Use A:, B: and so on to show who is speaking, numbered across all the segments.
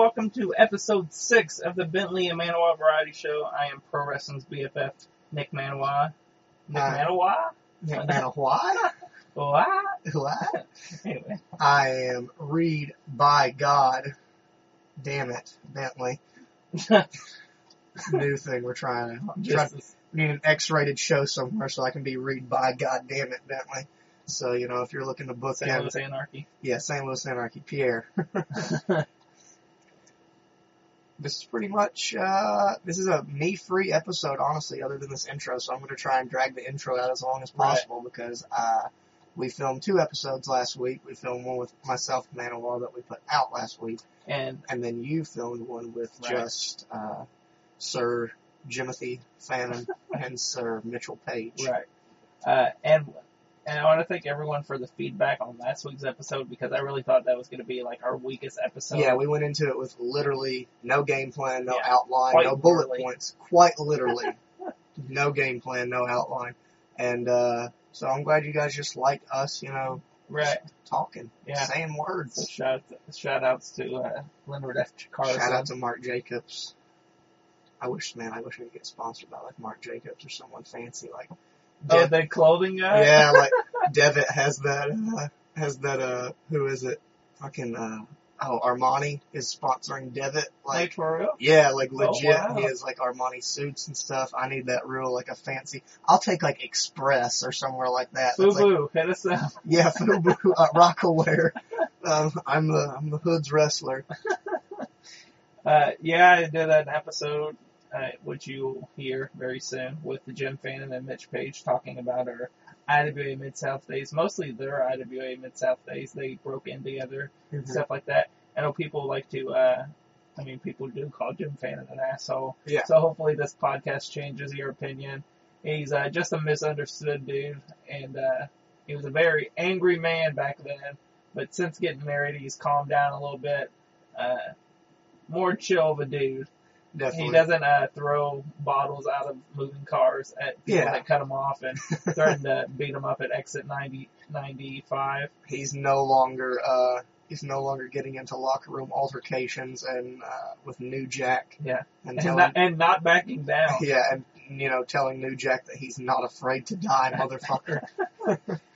A: welcome to episode six of the Bentley and Manawa Variety Show. I am Pro Wrestling's BFF, Nick Manawa. Nick
B: Hi.
A: Manawa?
B: Nick Manawa?
A: What?
B: What?
A: Anyway,
B: I am Reed by God. Damn it, Bentley. New thing we're trying to. I'm trying
A: just
B: we need an X-rated show somewhere so I can be Reed by God. Damn it, Bentley. So you know, if you're looking to book
A: St. Louis Anarchy.
B: yeah, St. Louis Anarchy, Pierre. This is pretty much uh this is a me free episode honestly other than this intro so i'm going to try and drag the intro out as long as
A: Right.
B: possible because uh we filmed two episodes last week we filmed one with myself and Manawa that we put out last week
A: And
B: and then you filmed one with
A: Right.
B: just uh sir jimothy fannin and sir mitchell page
A: right. Uh, and and I want to thank everyone for the feedback on last week's episode because I really thought that was going to be like our weakest episode.
B: yeah, we went into it with literally no game plan, no
A: Yeah,
B: outline, no bullet
A: literally.
B: points. Quite literally. no game plan, no outline. And uh so I'm glad you guys just like us, you know,
A: right.
B: talking,
A: Yeah.
B: saying words.
A: shout shout outs to uh, Leonard F. Carson.
B: Shout out to Mark Jacobs. I wish, man, I wish we could get sponsored by like Marc Jacobs or someone fancy like.
A: Oh,
B: Dev-
A: the clothing guy.
B: yeah, like Devitt has that. Uh, has that? Uh, who is it? Fucking. Uh, oh, Armani is sponsoring Devitt.
A: Like
B: Like. Yeah, like
A: Oh,
B: legit.
A: wow.
B: He has like Armani suits and stuff. I need that real like a fancy. I'll take like Express or somewhere like that. That's, like,
A: Fubu, hit us up.
B: yeah, Fubu, uh, Rocawear. Um, I'm the I'm the hood's wrestler.
A: Uh, yeah, I did an episode, uh, which you'll hear very soon, with the Jim Fannin and Mitch Page talking about our IWA Mid South days. Mostly their IWA Mid South days. They broke in together, stuff like that. I know people like to. Uh, I mean, people do call Jim Fannin an asshole.
B: Yeah.
A: So hopefully this podcast changes your opinion. He's uh, just a misunderstood dude, and uh, he was a very angry man back then. But since getting married, he's calmed down a little bit. Uh, more chill of a dude.
B: Definitely.
A: He doesn't uh, throw bottles out of moving cars at people
B: Yeah.
A: that cut him off and threaten to beat him up at exit 90, 95.
B: He's no longer uh he's no longer getting into locker room altercations and uh with New Jack.
A: Yeah.
B: And
A: And
B: telling
A: not, and not backing down.
B: yeah, and you know telling New Jack that he's not afraid to die, motherfucker.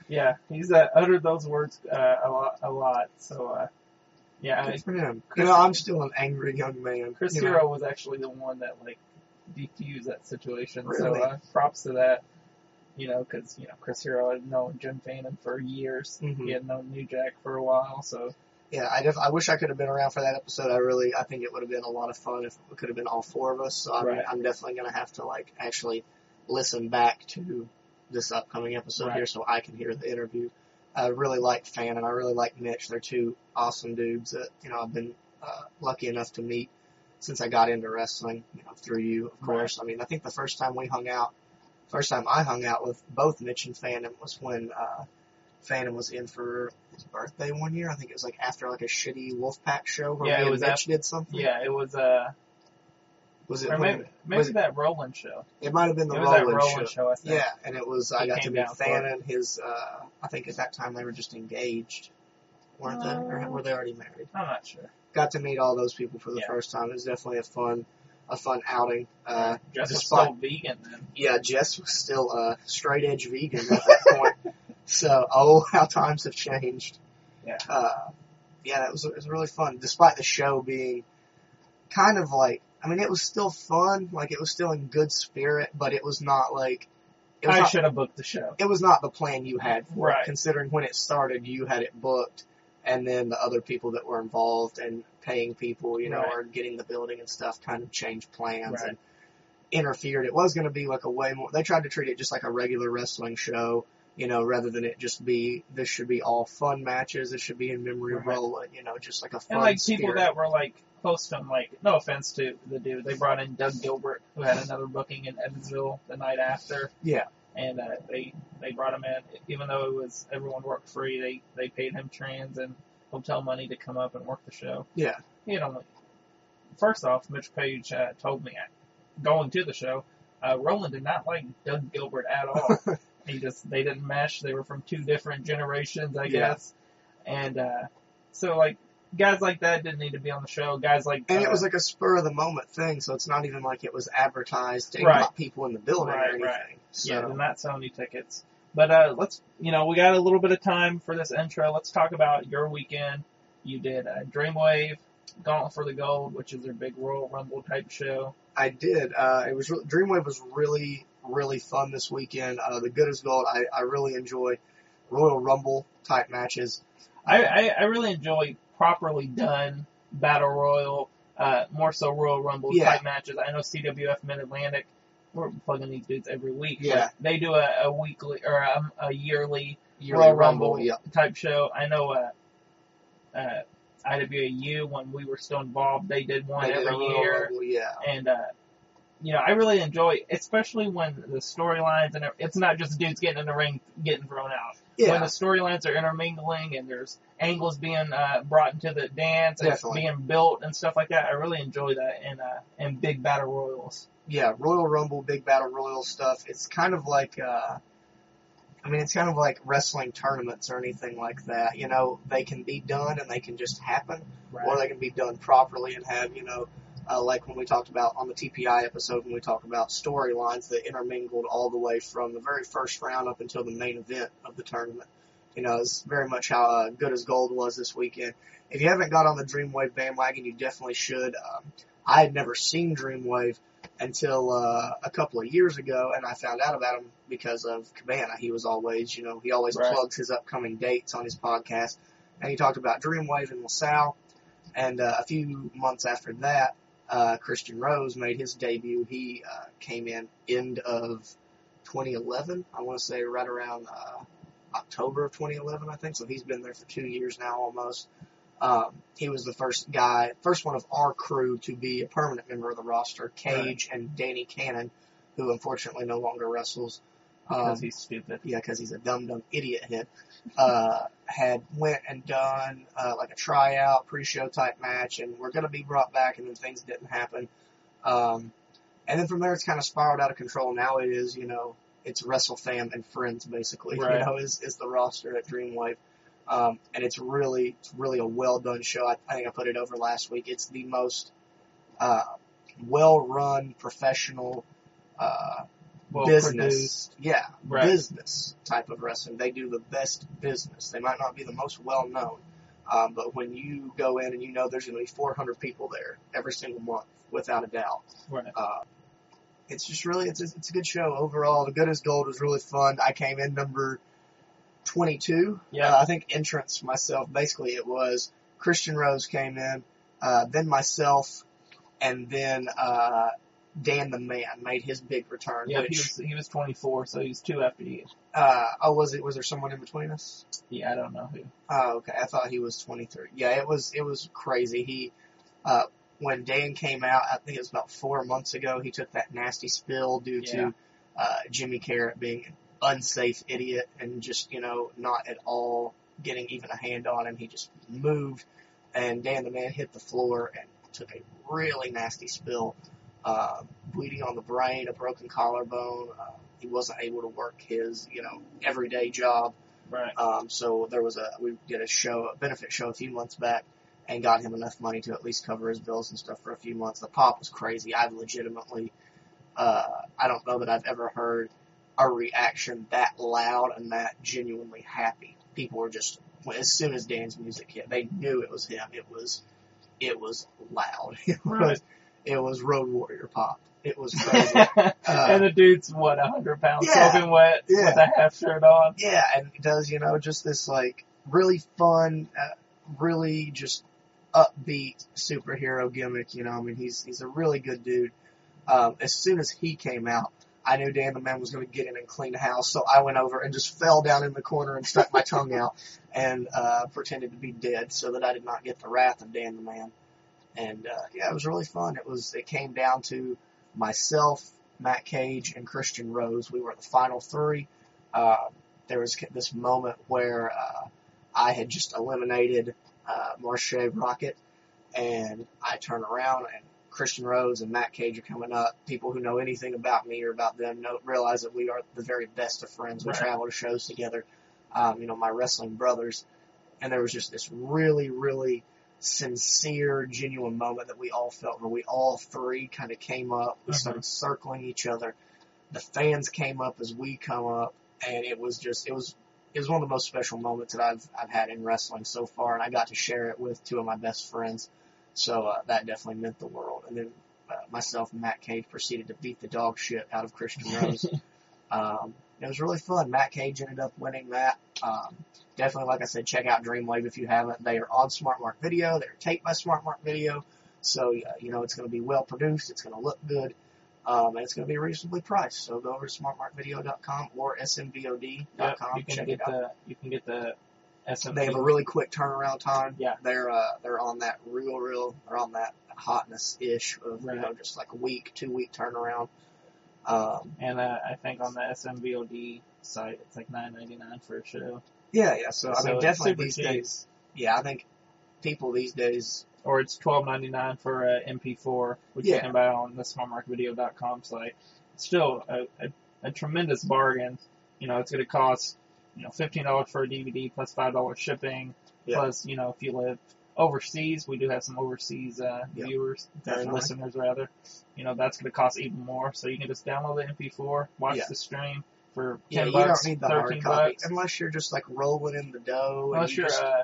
A: Yeah, he's uh, uttered those words uh, a lot. A lot. So, uh, yeah, I,
B: Good for him.
A: Chris-
B: you know, I'm still an angry young man.
A: Chris
B: you know.
A: Hero was actually the one that like defused that situation.
B: Really?
A: So uh, props to that. You know, because you know Chris Hero had known Jim Fannin for years.
B: Mhm.
A: He had known New Jack for a while. So
B: Yeah, I def- I wish I could have been around for that episode. I really, I think it would have been a lot of fun if it could have been all four of us. So I'm,
A: Right.
B: I'm definitely gonna have to like actually listen back to this upcoming episode
A: Right.
B: here so I can hear the interview. I really like Fannin I really like Mitch. They're two awesome dudes that you know I've been uh, lucky enough to meet since I got into wrestling. You know, through you, of
A: Right.
B: course. I mean, I think the first time we hung out, first time I hung out with both Mitch and Fannin was when uh, Fannin was in for his birthday one year. I think it was like after like a shitty Wolfpack show where
A: Yeah,
B: me and Mitch did something.
A: yeah, it was uh,
B: Was it?
A: or maybe maybe
B: was it-
A: that Roland show.
B: it might have been the
A: it was that
B: Roland
A: Roland
B: show.
A: show. I think.
B: Yeah, and it was I got to meet
A: down for it.
B: Fan and his. Uh, I think at that time they were just engaged, weren't they? Or
A: Uh,
B: were they already married?
A: I'm not sure.
B: Got to meet all those people for the
A: Yeah.
B: first time. It was definitely a fun, a fun outing. Uh,
A: Jess was
B: despite-
A: still vegan then.
B: yeah, Jess was still a straight edge vegan at that point. So, oh, how times have changed.
A: Yeah.
B: Uh, yeah, that was, it was really fun, despite the show being kind of like, I mean, it was still fun, like it was still in good spirit, but it was not like, it was
A: I
B: not,
A: should have booked the show.
B: it was not the plan you had for
A: Right.
B: it, considering when it started, you had it booked, and then the other people that were involved and paying people, you know,
A: Right.
B: or getting the building and stuff kind of changed plans
A: Right.
B: and interfered. It was going to be like a way more, they tried to treat it just like a regular wrestling show, you know, rather than it just be, this should be all fun matches, this should be in memory of Roland, you know, just like a fun
A: And like people that were like close to him, like no offense to the dude, they brought in Doug Gilbert, who had another booking in Evansville the night after.
B: Yeah.
A: And uh, they they brought him in, even though it was everyone worked free. They they paid him trans and hotel money to come up and work the show.
B: Yeah.
A: He had only first off, Mitch Page uh, told me uh, going to the show, uh, Roland did not like Doug Gilbert at all. he just they didn't mesh. They were from two different generations, I
B: Yeah.
A: guess. And uh, so like guys like that didn't need to be on the show. Guys like
B: And
A: uh,
B: it was like a spur of the moment thing, so it's not even like it was advertised to
A: Right.
B: people in the building
A: Right,
B: or anything.
A: right.
B: So
A: yeah, they're not selling tickets. But uh, let's you know we got a little bit of time for this intro. Let's talk about your weekend. You did uh, Dreamwave, Gauntlet for the Gold, which is their big Royal Rumble type show.
B: I did. Uh, it was re- Dreamwave was really really fun this weekend. Uh, the good as gold. I, I really enjoy Royal Rumble type matches.
A: I, I, I really enjoy properly done battle royal, uh, more so Royal Rumble
B: Yeah.
A: type matches. I know CWF Mid Atlantic, we're plugging these dudes every week.
B: Yeah.
A: they do a, a weekly or a, a yearly
B: Yearly
A: Royal Rumble,
B: yeah.
A: type show. I know uh, uh, IWAU when we were still involved, they did one
B: They
A: every
B: Royal
A: year,
B: Rumble, yeah.
A: and uh, you know I really enjoy, especially when the storylines and it's not just dudes getting in the ring getting thrown out
B: Yeah.
A: when the storylines are intermingling and there's angles being uh, brought into the dance and
B: Definitely.
A: being built and stuff like that. I really enjoy that in uh, in big battle royals.
B: yeah. Royal Rumble, Big Battle Royal stuff. It's kind of like, uh, I mean, it's kind of like wrestling tournaments or anything like that. You know, they can be done and they can just happen. or they can be done properly and have, you know, uh, like when we talked about on the TPI episode when we talked about storylines that intermingled all the way from the very first round up until the main event of the tournament. You know, it's very much how uh, good as gold was this weekend. If you haven't got on the Dreamwave bandwagon, you definitely should. Um, I had never seen Dreamwave until uh, a couple of years ago, and I found out about him because of Cabana. He was always, you know, he always
A: Right.
B: plugs his upcoming dates on his podcast, and he talked about Dreamwave in LaSalle. And uh, a few months after that, uh, Christian Rose made his debut. He uh, came in end of 2011. I want to say right around uh, October of 2011, I think. So he's been there for two years now almost. Um, he was the first guy, first one of our crew to be a permanent member of the roster. Cage and Danny Cannon, who unfortunately no longer wrestles.
A: because
B: Um,
A: he's stupid.
B: yeah, because he's a dumb dumb idiot head, uh, had went and done uh, like a tryout pre-show type match, and we're gonna be brought back, and then things didn't happen. Um, and then from there, it's kind of spiraled out of control. Now it is, you know, it's WrestleFam and friends basically.
A: Right.
B: You know, is is the roster at Dreamwave. Um, and it's really, it's really a well done show. I, I think I put it over last week. It's the most, uh, well run, professional, uh,
A: Well
B: business.
A: produced.
B: Yeah,
A: Right.
B: business type of wrestling. They do the best business. They might not be the most well known, um, but when you go in and you know there's going to be 400 people there every single month, without a doubt,
A: Right.
B: uh, it's just really it's a, it's a good show overall. The Good as Gold was really fun. I came in number 22.
A: Yeah.
B: Uh, I think entrance myself. Basically, it was Christian Rose came in, uh, then myself, and then uh, Dan the Man made his big return.
A: Yeah, he was he was 24, so he's two after you.
B: uh, oh, was it? Was there someone in between us?
A: Yeah, I don't know who.
B: Oh, okay. I thought he was 23. Yeah, it was. It was crazy. He, uh, when Dan came out, I think it was about four months ago. He took that nasty spill due
A: Yeah.
B: to uh, Jimmy Carrot being an unsafe idiot and just you know not at all getting even a hand on him. He just moved, and Dan the man hit the floor and took a really nasty spill, uh, bleeding on the brain, a broken collarbone. Uh, he wasn't able to work his you know everyday job.
A: Right.
B: Um, so there was a we did a show, a benefit show a few months back, and got him enough money to at least cover his bills and stuff for a few months. The pop was crazy. I've legitimately, uh, I don't know that I've ever heard a reaction that loud and that genuinely happy. People were just as soon as Dan's music hit, they knew it was him. It was, it was loud. It
A: Right.
B: was, it was Road Warrior pop. It was crazy.
A: and the dude's what, a hundred pounds
B: Yeah.
A: soaking wet
B: Yeah.
A: with a half shirt on.
B: Yeah, and he does, you know, just this like really fun, uh, really just upbeat superhero gimmick. You know, I mean, he's he's a really good dude. Um, as soon as he came out, I knew Dan the Man was going to get in and clean the house, so I went over and just fell down in the corner and stuck my tongue out and uh, pretended to be dead so that I did not get the wrath of Dan the Man. And uh, yeah, it was really fun. It was it came down to myself, Matt Cage, and Christian Rose. We were the final three. Uh, there was this moment where uh, I had just eliminated uh, Marshe Rockett, and I turn around and Christian Rose and Matt Cage are coming up. People who know anything about me or about them know, realize that we are the very best of friends. We
A: Right.
B: travel to shows together. Um, you know, my wrestling brothers, and there was just this really, really sincere, genuine moment that we all felt where we all three kind of came up. We
A: Mhm.
B: started circling each other. The fans came up as we come up, and it was just it was it was one of the most special moments that I've I've had in wrestling so far, and I got to share it with two of my best friends. So uh, that definitely meant the world. And then uh, myself and Matt Cage proceeded to beat the dog shit out of Christian Rose. um, it was really fun. Matt Cage ended up winning that. Um, definitely, like I said, check out Dreamwave if you haven't. They are on SmartMark Video. They're taped by SmartMark Video. So, you know, it's going to be well produced. It's going to look good. Um, and it's going to be reasonably priced. So go over to smartmarkvideo.com or smvod.com.
A: Yep, you can get the you can get the SMP.
B: They have a really quick turnaround time.
A: Yeah.
B: They're, uh, they're on that real, real, they're on that hotness-ish of, you know, just like a week, two week turnaround. Um,
A: and uh, I think on the SMVOD site it's like nine ninety nine for a show.
B: yeah, yeah. So, I mean, definitely these
A: cheap.
B: days, yeah, I think people these days
A: Or it's twelve ninety nine for a MP4, which
B: Yeah.
A: you can buy on the smartmarkvideo.com site. It's still a, a, a tremendous bargain. You know, it's going to cost you know fifteen dollars for a DVD plus five dollars shipping.
B: Yeah.
A: Plus, you know, if you live overseas, we do have some overseas uh,
B: Yeah,
A: viewers or
B: definitely.
A: listeners rather. You know, that's going to cost even more. So you can just download the MP4, watch
B: Yeah.
A: the stream for
B: Yeah,
A: ten
B: you
A: bucks,
B: don't need the hard copy
A: bucks.
B: unless you're just like rolling in the dough. and
A: Unless
B: you
A: you're
B: just,
A: uh,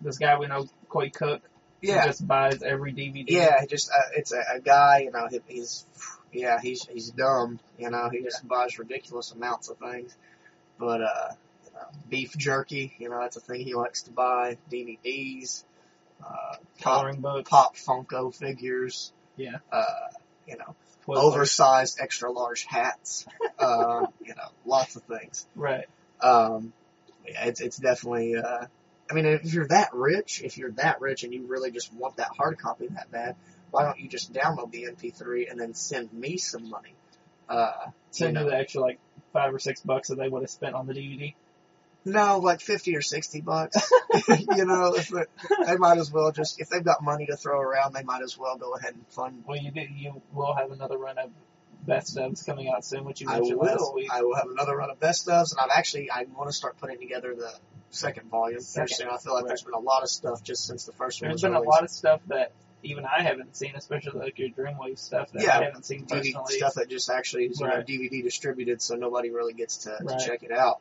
A: this guy we know, Coy Cook, who
B: yeah,
A: just buys every DVD.
B: yeah, he just uh, it's a, a guy, you know, he, he's yeah, he's he's dumb, you know, he just buys ridiculous amounts of things. But uh, you know, beef jerky, you know, that's a thing he likes to buy. DVDs, uh, pop,
A: coloring book,
B: pop Funko figures,
A: Yeah.
B: uh, you know, oversized extra large hats, uh, you know, lots of things.
A: Right.
B: Um, yeah, it's it's definitely. Uh, I mean, if you're that rich, if you're that rich and you really just want that hard copy that bad, why don't you just download the MP3 and then send me some money? Uh,
A: Send
B: you
A: you
B: know,
A: the extra like five or six bucks that they would have spent on the DVD.
B: No, like fifty or sixty bucks. you know, they might as well just if they've got money to throw around, they might as well go ahead and fund.
A: Well, you did. You will have another run of best ofs coming out soon, which you
B: I
A: mentioned last week.
B: I will have another run of best ofs, and I've actually I want to start putting together the second volume very
A: Second,
B: soon. I feel like
A: right.
B: there's been a lot of stuff just since the first one
A: There's been a lot of stuff that even I haven't seen, especially like your Dreamwave stuff that
B: Yeah,
A: I haven't seen
B: DVD
A: personally.
B: stuff that just actually is you know, DVD distributed, so nobody really gets to,
A: Right.
B: to check it out.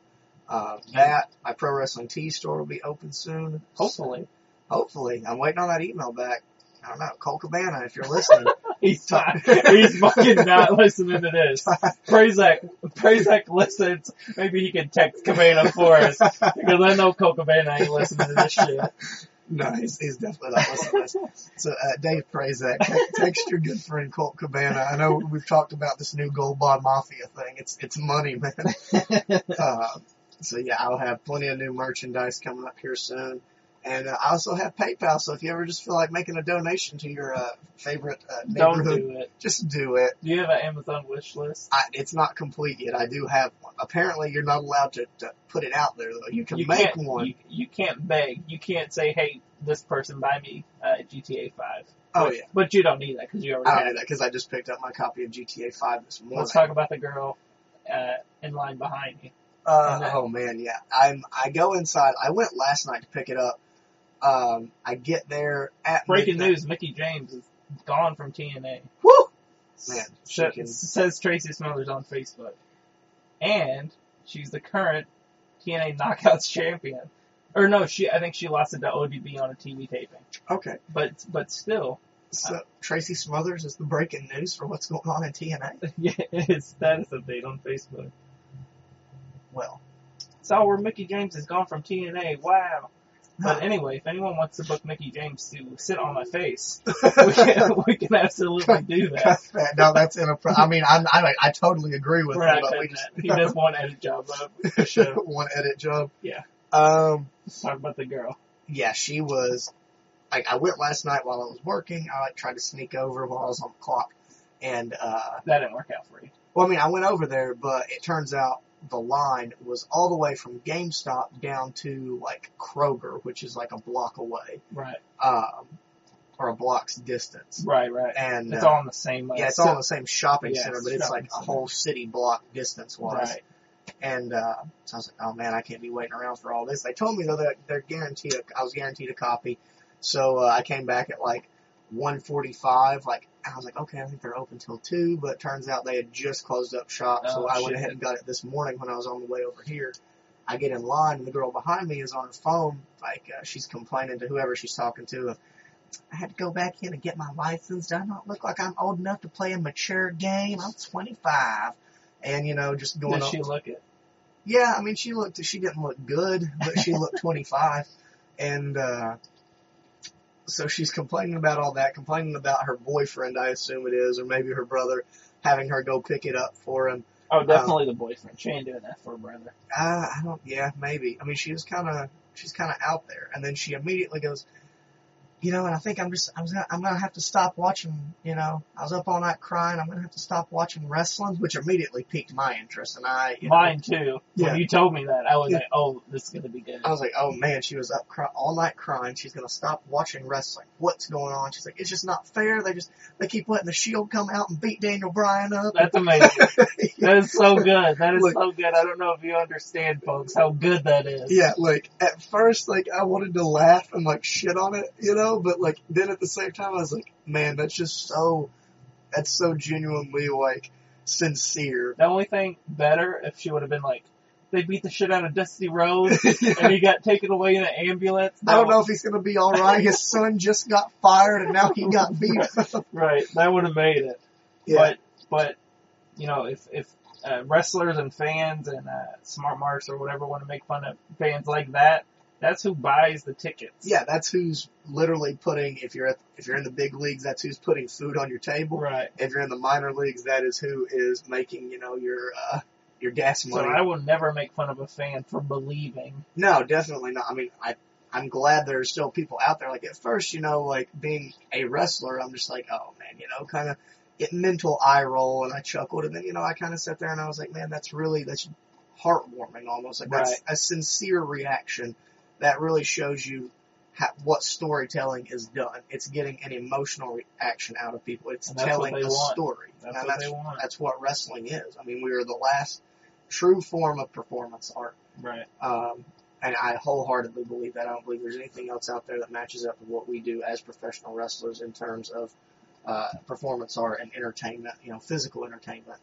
B: Um, that my pro wrestling T store will be open soon.
A: Hopefully,
B: Hopefully, I'm waiting on that email back. I don't know, Colt Cabana, if you're listening,
A: he's not. he's fucking not listening to this. Prazak, Prazak listens. Maybe he can text Cabana for us because I know Colt Cabana ain't listening to this shit.
B: no, he's, he's definitely not listening to this. So, uh, Dave Prazak, te- text your good friend Colt Cabana. I know we've talked about this new Gold Bond Mafia thing. It's it's money, man. Uh, so yeah, I'll have plenty of new merchandise coming up here soon. And uh, I also have PayPal, so if you ever just feel like making a donation to your uh, favorite uh,
A: Don't
B: neighborhood,
A: do it.
B: just do it.
A: Do you have an Amazon wish list?
B: I, it's not complete yet. I do have one. Apparently, you're not allowed to, to put it out there though. You can
A: you
B: make one.
A: You, you can't beg. You can't say, "Hey, this person buy me uh, GTA 5."
B: oh
A: But-
B: yeah,
A: But you don't need that because you already
B: I don't
A: it.
B: that because I just picked up my copy of GTA 5 this morning.
A: Let's talk about the girl uh, in line behind you.
B: Uh, oh man, yeah. I'm. I go inside. I went last night to pick it up. Um, I get there at
A: Breaking
B: midnight.
A: news: Mickie James is gone from TNA.
B: Woo! Man, she can-
A: says Tracy Smothers on Facebook, and she's the current TNA Knockouts champion. Or no, she I think she lost it to ODB on a TV taping.
B: Okay.
A: But but still,
B: So Tracy Smothers is the breaking news for what's going on in TNA.
A: yeah, his status update on Facebook.
B: Well,
A: Saw where Mickie James has gone from TNA. Wow. But anyway, if anyone wants to book Mickie James to sit on my face, we can, we can absolutely do that.
B: that. No, that's inappropriate. I mean, I, I I totally agree with
A: We're
B: him, but we just
A: that. He does one edit job up sure.
B: one edit job.
A: Yeah.
B: Um.
A: Talk about the girl.
B: Yeah, she was. Like, I went last night while I was working. I like tried to sneak over while I was on the clock, and uh,
A: That didn't work out for you.
B: well, I mean, I went over there, but it turns out the line was all the way from GameStop down to like Kroger, which is like a block away,
A: Right.
B: um, or a block's distance.
A: Right, right.
B: And
A: It's
B: uh,
A: all in the same. Uh,
B: yeah, it's
A: so-
B: all in the same shopping
A: Yeah,
B: center, but it's like a whole city block distance wise.
A: Right.
B: And uh, so I was like, oh man, I can't be waiting around for all this. They told me though that they're guaranteed. A, I was guaranteed a copy. So uh, I came back at like 1:45. Like I was like, okay, I think they're open till two, but it turns out they had just closed up shop. so
A: Oh,
B: I went ahead and got it this morning when I was on the way over here. I get in line and the girl behind me is on her phone, like uh, she's complaining to whoever she's talking to. Of, I had to go back in and get my license. Do I not look like I'm old enough to play a mature game? I'm 25, and you know, just going
A: Did
B: on.
A: she look it?
B: Yeah, I mean, she looked, she didn't look good, but she looked 25. And, uh, so she's complaining about all that, complaining about her boyfriend, I assume it is, or maybe her brother, having her go pick it up for him.
A: Oh, definitely the boyfriend. She ain't doing that for her brother.
B: Uh, I don't, yeah, maybe. I mean, she was kind of, she's kind of out there. And then she immediately goes, you know, and I think I'm just, I was gonna, I'm gonna have to stop watching, you know, I was up all night crying, I'm gonna have to stop watching wrestling, which immediately piqued my interest. And I, you know,
A: Mine too.
B: Yeah.
A: When you told me that, I was
B: Yeah.
A: like, oh, this is gonna be good.
B: I was like, oh man, she was up cry- all night crying. She's gonna stop watching wrestling. What's going on? She's like, it's just not fair. They just they keep letting the Shield come out and beat Daniel Bryan up.
A: That's amazing. That is so good. That is
B: Look.
A: so good. I don't know if you understand, folks, how good that is.
B: yeah, like at first, like I wanted to laugh and like shit on it, you know, but like then at the same time, I was like, man, that's just so, that's so genuinely like sincere.
A: The only thing better if she would have been like, they beat the shit out of Dusty Rhodes and he got taken away in an ambulance.
B: I don't know if he's gonna be all right. His son just got fired and now he got beat up.
A: Right, that would have made it.
B: Yeah.
A: But but you know if if uh, wrestlers and fans and uh, smart marks or whatever want to make fun of fans like that, that's who buys the tickets.
B: Yeah, that's who's literally putting. If you're at, if you're in the big leagues, that's who's putting food on your table.
A: Right.
B: If you're in the minor leagues, that is who is making you know your uh, your gas money. So.
A: I will never make fun of a fan for believing.
B: no, definitely not. I mean, I I'm glad there's still people out there. Like at first, you know, like being a wrestler, I'm just like, oh man, you know, kind of get mental eye roll, and I chuckled, and then you know, I kind of sat there and I was like, man, that's really that's heartwarming almost. Like that's a sincere reaction that really shows you how, what storytelling is done. It's getting an emotional reaction out of people. It's telling a
A: want.
B: story.
A: That's
B: and
A: what
B: that's,
A: they want.
B: that's what wrestling is. I mean, we are the last true form of performance art.
A: Right.
B: Um, and I wholeheartedly believe that. I don't believe there's anything else out there that matches up with what we do as professional wrestlers in terms of uh, performance art and entertainment, you know, physical entertainment.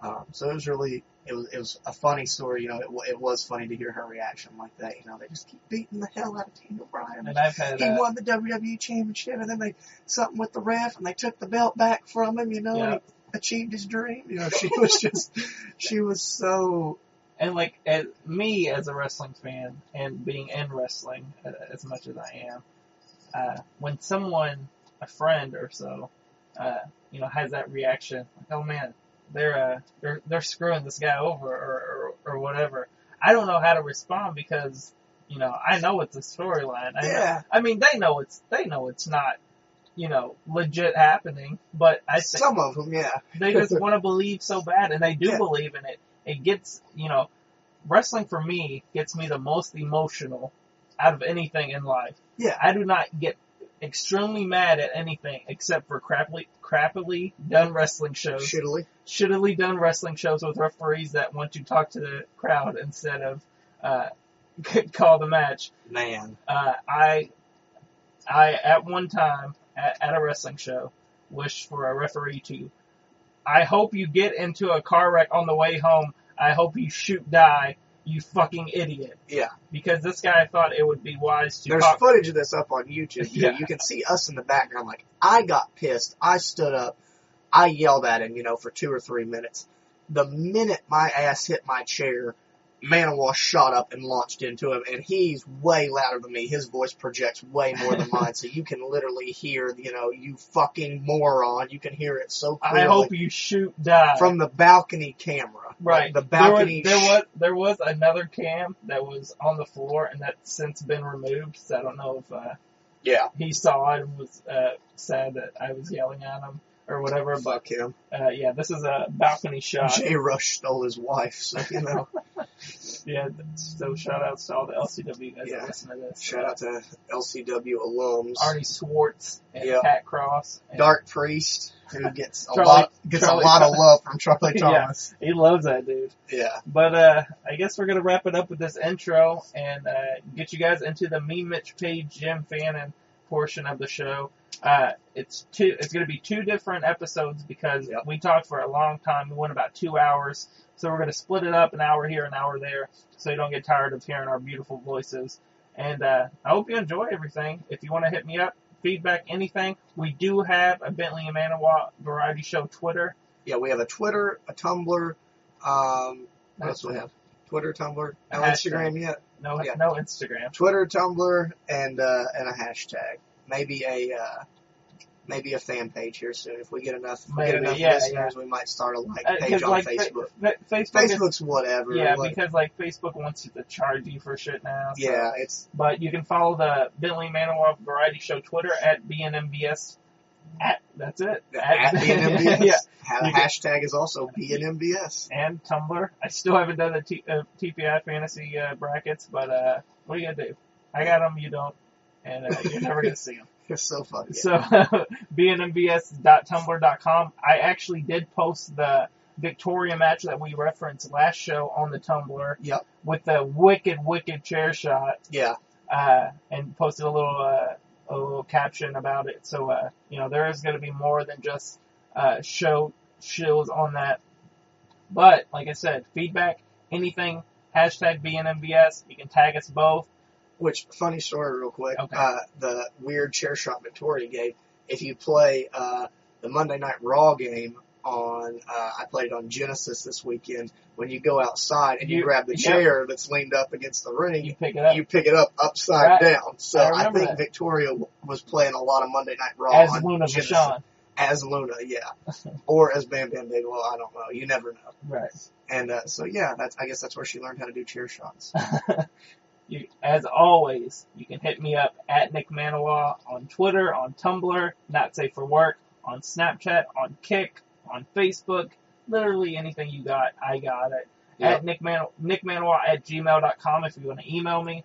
B: Um, so it was really, it was, it was a funny story. You know, it, it was funny to hear her reaction like that. You know, they just keep beating the hell out of Daniel Bryan.
A: And I've had
B: He
A: uh,
B: won the WWE Championship, and then they something with the ref, and they took the belt back from him. You know,
A: Yeah.
B: and he achieved his dream. You know, she was just, she was so
A: and like as me as a wrestling fan and being in wrestling uh, as much as I am, uh, when someone, a friend or so, uh, you know, has that reaction, like, oh man, they're uh, they're they're screwing this guy over or, or or whatever. I don't know how to respond because you know I know it's a storyline. I know-
B: yeah.
A: I mean, they know it's they know it's not you know legit happening, but I think
B: Some of them, yeah.
A: they just want to believe so bad, and they do
B: Yeah.
A: believe in it. It gets, you know, wrestling for me gets me the most emotional out of anything in life.
B: Yeah.
A: I do not get extremely mad at anything except for crappily, crappily done wrestling shows,
B: Shittily.
A: shittily done wrestling shows with referees that want to talk to the crowd instead of uh, call the match.
B: Man.
A: Uh, I, I at one time at, at a wrestling show wished for a referee to. I hope you get into a car wreck on the way home. I hope you shoot die. You fucking idiot.
B: Yeah.
A: Because this guy thought it would be wise to
B: There's
A: talk.
B: footage of this up on YouTube.
A: Yeah.
B: you can see us in the background. Like, I got pissed. I stood up. I yelled at him, you know, for two or three minutes. The minute my ass hit my chair, Manawa shot up and launched into him, and he's way louder than me. His voice projects way more than mine, so you can literally hear, you know, you fucking moron. You can hear it so clearly
A: I hope you shoot die.
B: from the balcony camera.
A: right.
B: The
A: There was-
B: balcony.
A: There was, there was another cam that was on the floor and that's since been removed. So I don't know if uh,
B: yeah.
A: he saw it and was uh, sad that I was yelling at him or whatever. But
B: Fuck him.
A: uh, yeah, this is a balcony shot.
B: Jay Rush stole his wife, so you know.
A: Yeah, so shout outs to all the LCW guys
B: Yeah.
A: that listen to this.
B: Shout out to LCW alums.
A: Arnie Swartz and
B: Yeah.
A: Pat Cross. And
B: Dark Priest, who gets a
A: Charlie-
B: lot gets
A: Charlie
B: a lot of love from Charlie
A: Yeah.
B: Thomas.
A: He loves that dude.
B: Yeah.
A: But uh, I guess we're gonna wrap it up with this intro and uh, get you guys into the Me Mitch Page Jim Fannin portion of the show. Uh, it's two. It's going to be two different episodes because
B: Yep.
A: we talked for a long time. We went about two hours, so we're going to split it up an hour here, an hour there, so you don't get tired of hearing our beautiful voices. And uh, I hope you enjoy everything. If you want to hit me up, feedback, anything, we do have a Bentley and Manawa Variety Show Twitter.
B: Yeah, we have a Twitter, a Tumblr. Um, what else do we have? Twitter, Tumblr, no
A: Hashtag.
B: Instagram yet.
A: No,
B: Yeah.
A: no Instagram.
B: Twitter, Tumblr, and uh, and a hashtag. Maybe a uh, maybe a fan page here soon. If we get enough, if we get
A: Maybe,
B: ause
A: yeah,
B: listeners, we might start a like
A: Uh,
B: page on
A: like,
B: Facebook.
A: Fa- Facebook is-
B: Facebook's whatever.
A: yeah,
B: like-
A: because like Facebook wants to charge you for shit now. so-
B: yeah, it's
A: But you can follow the Bentley Manawa Variety Show Twitter at BNMBS. At that's it.
B: at BNMBS.
A: yeah,
B: Ha- hashtag is also BNMBS.
A: and Tumblr. I still haven't done the T- uh, TPI fantasy uh, brackets, but uh, what are you gonna do? I got them, you don't, and uh, you're never gonna see them.
B: It's so funny.
A: So bnmbs.tumblr.com. I actually did post the Victoria match that we referenced last show on the Tumblr
B: Yep.
A: with the wicked, wicked chair shot.
B: Yeah,
A: uh, and posted a little uh, a little caption about it. So uh, you know there is going to be more than just uh, show shills on that. But like I said, feedback, anything, hashtag BNMBS. You can tag us both.
B: Which funny story, real quick.
A: Okay.
B: Uh, the weird chair shot Victoria gave. If you play uh, the Monday Night Raw game on, uh, I played on Genesis this weekend. When you go outside and you,
A: You-
B: grab the
A: yeah.
B: chair that's leaned up against the ring,
A: You pick it up
B: you pick it up upside
A: Right.
B: down. So
A: I
B: I, think
A: that.
B: Victoria was playing a lot of Monday Night Raw
A: as
B: on
A: Luna
B: Genesis. As Luna, yeah, or as Bam Bam Bigelow. I don't know. You never know.
A: Right.
B: And uh, so yeah, that's I guess that's where she learned how to do chair shots.
A: You, as always, you can hit me up at Nick Manawa on Twitter, on Tumblr, Not Safe for Work, on Snapchat, on Kick, on Facebook, literally anything you got, I got it.
B: Yep.
A: At Nick Man, nickmanawa at gmail.com if you want to email me.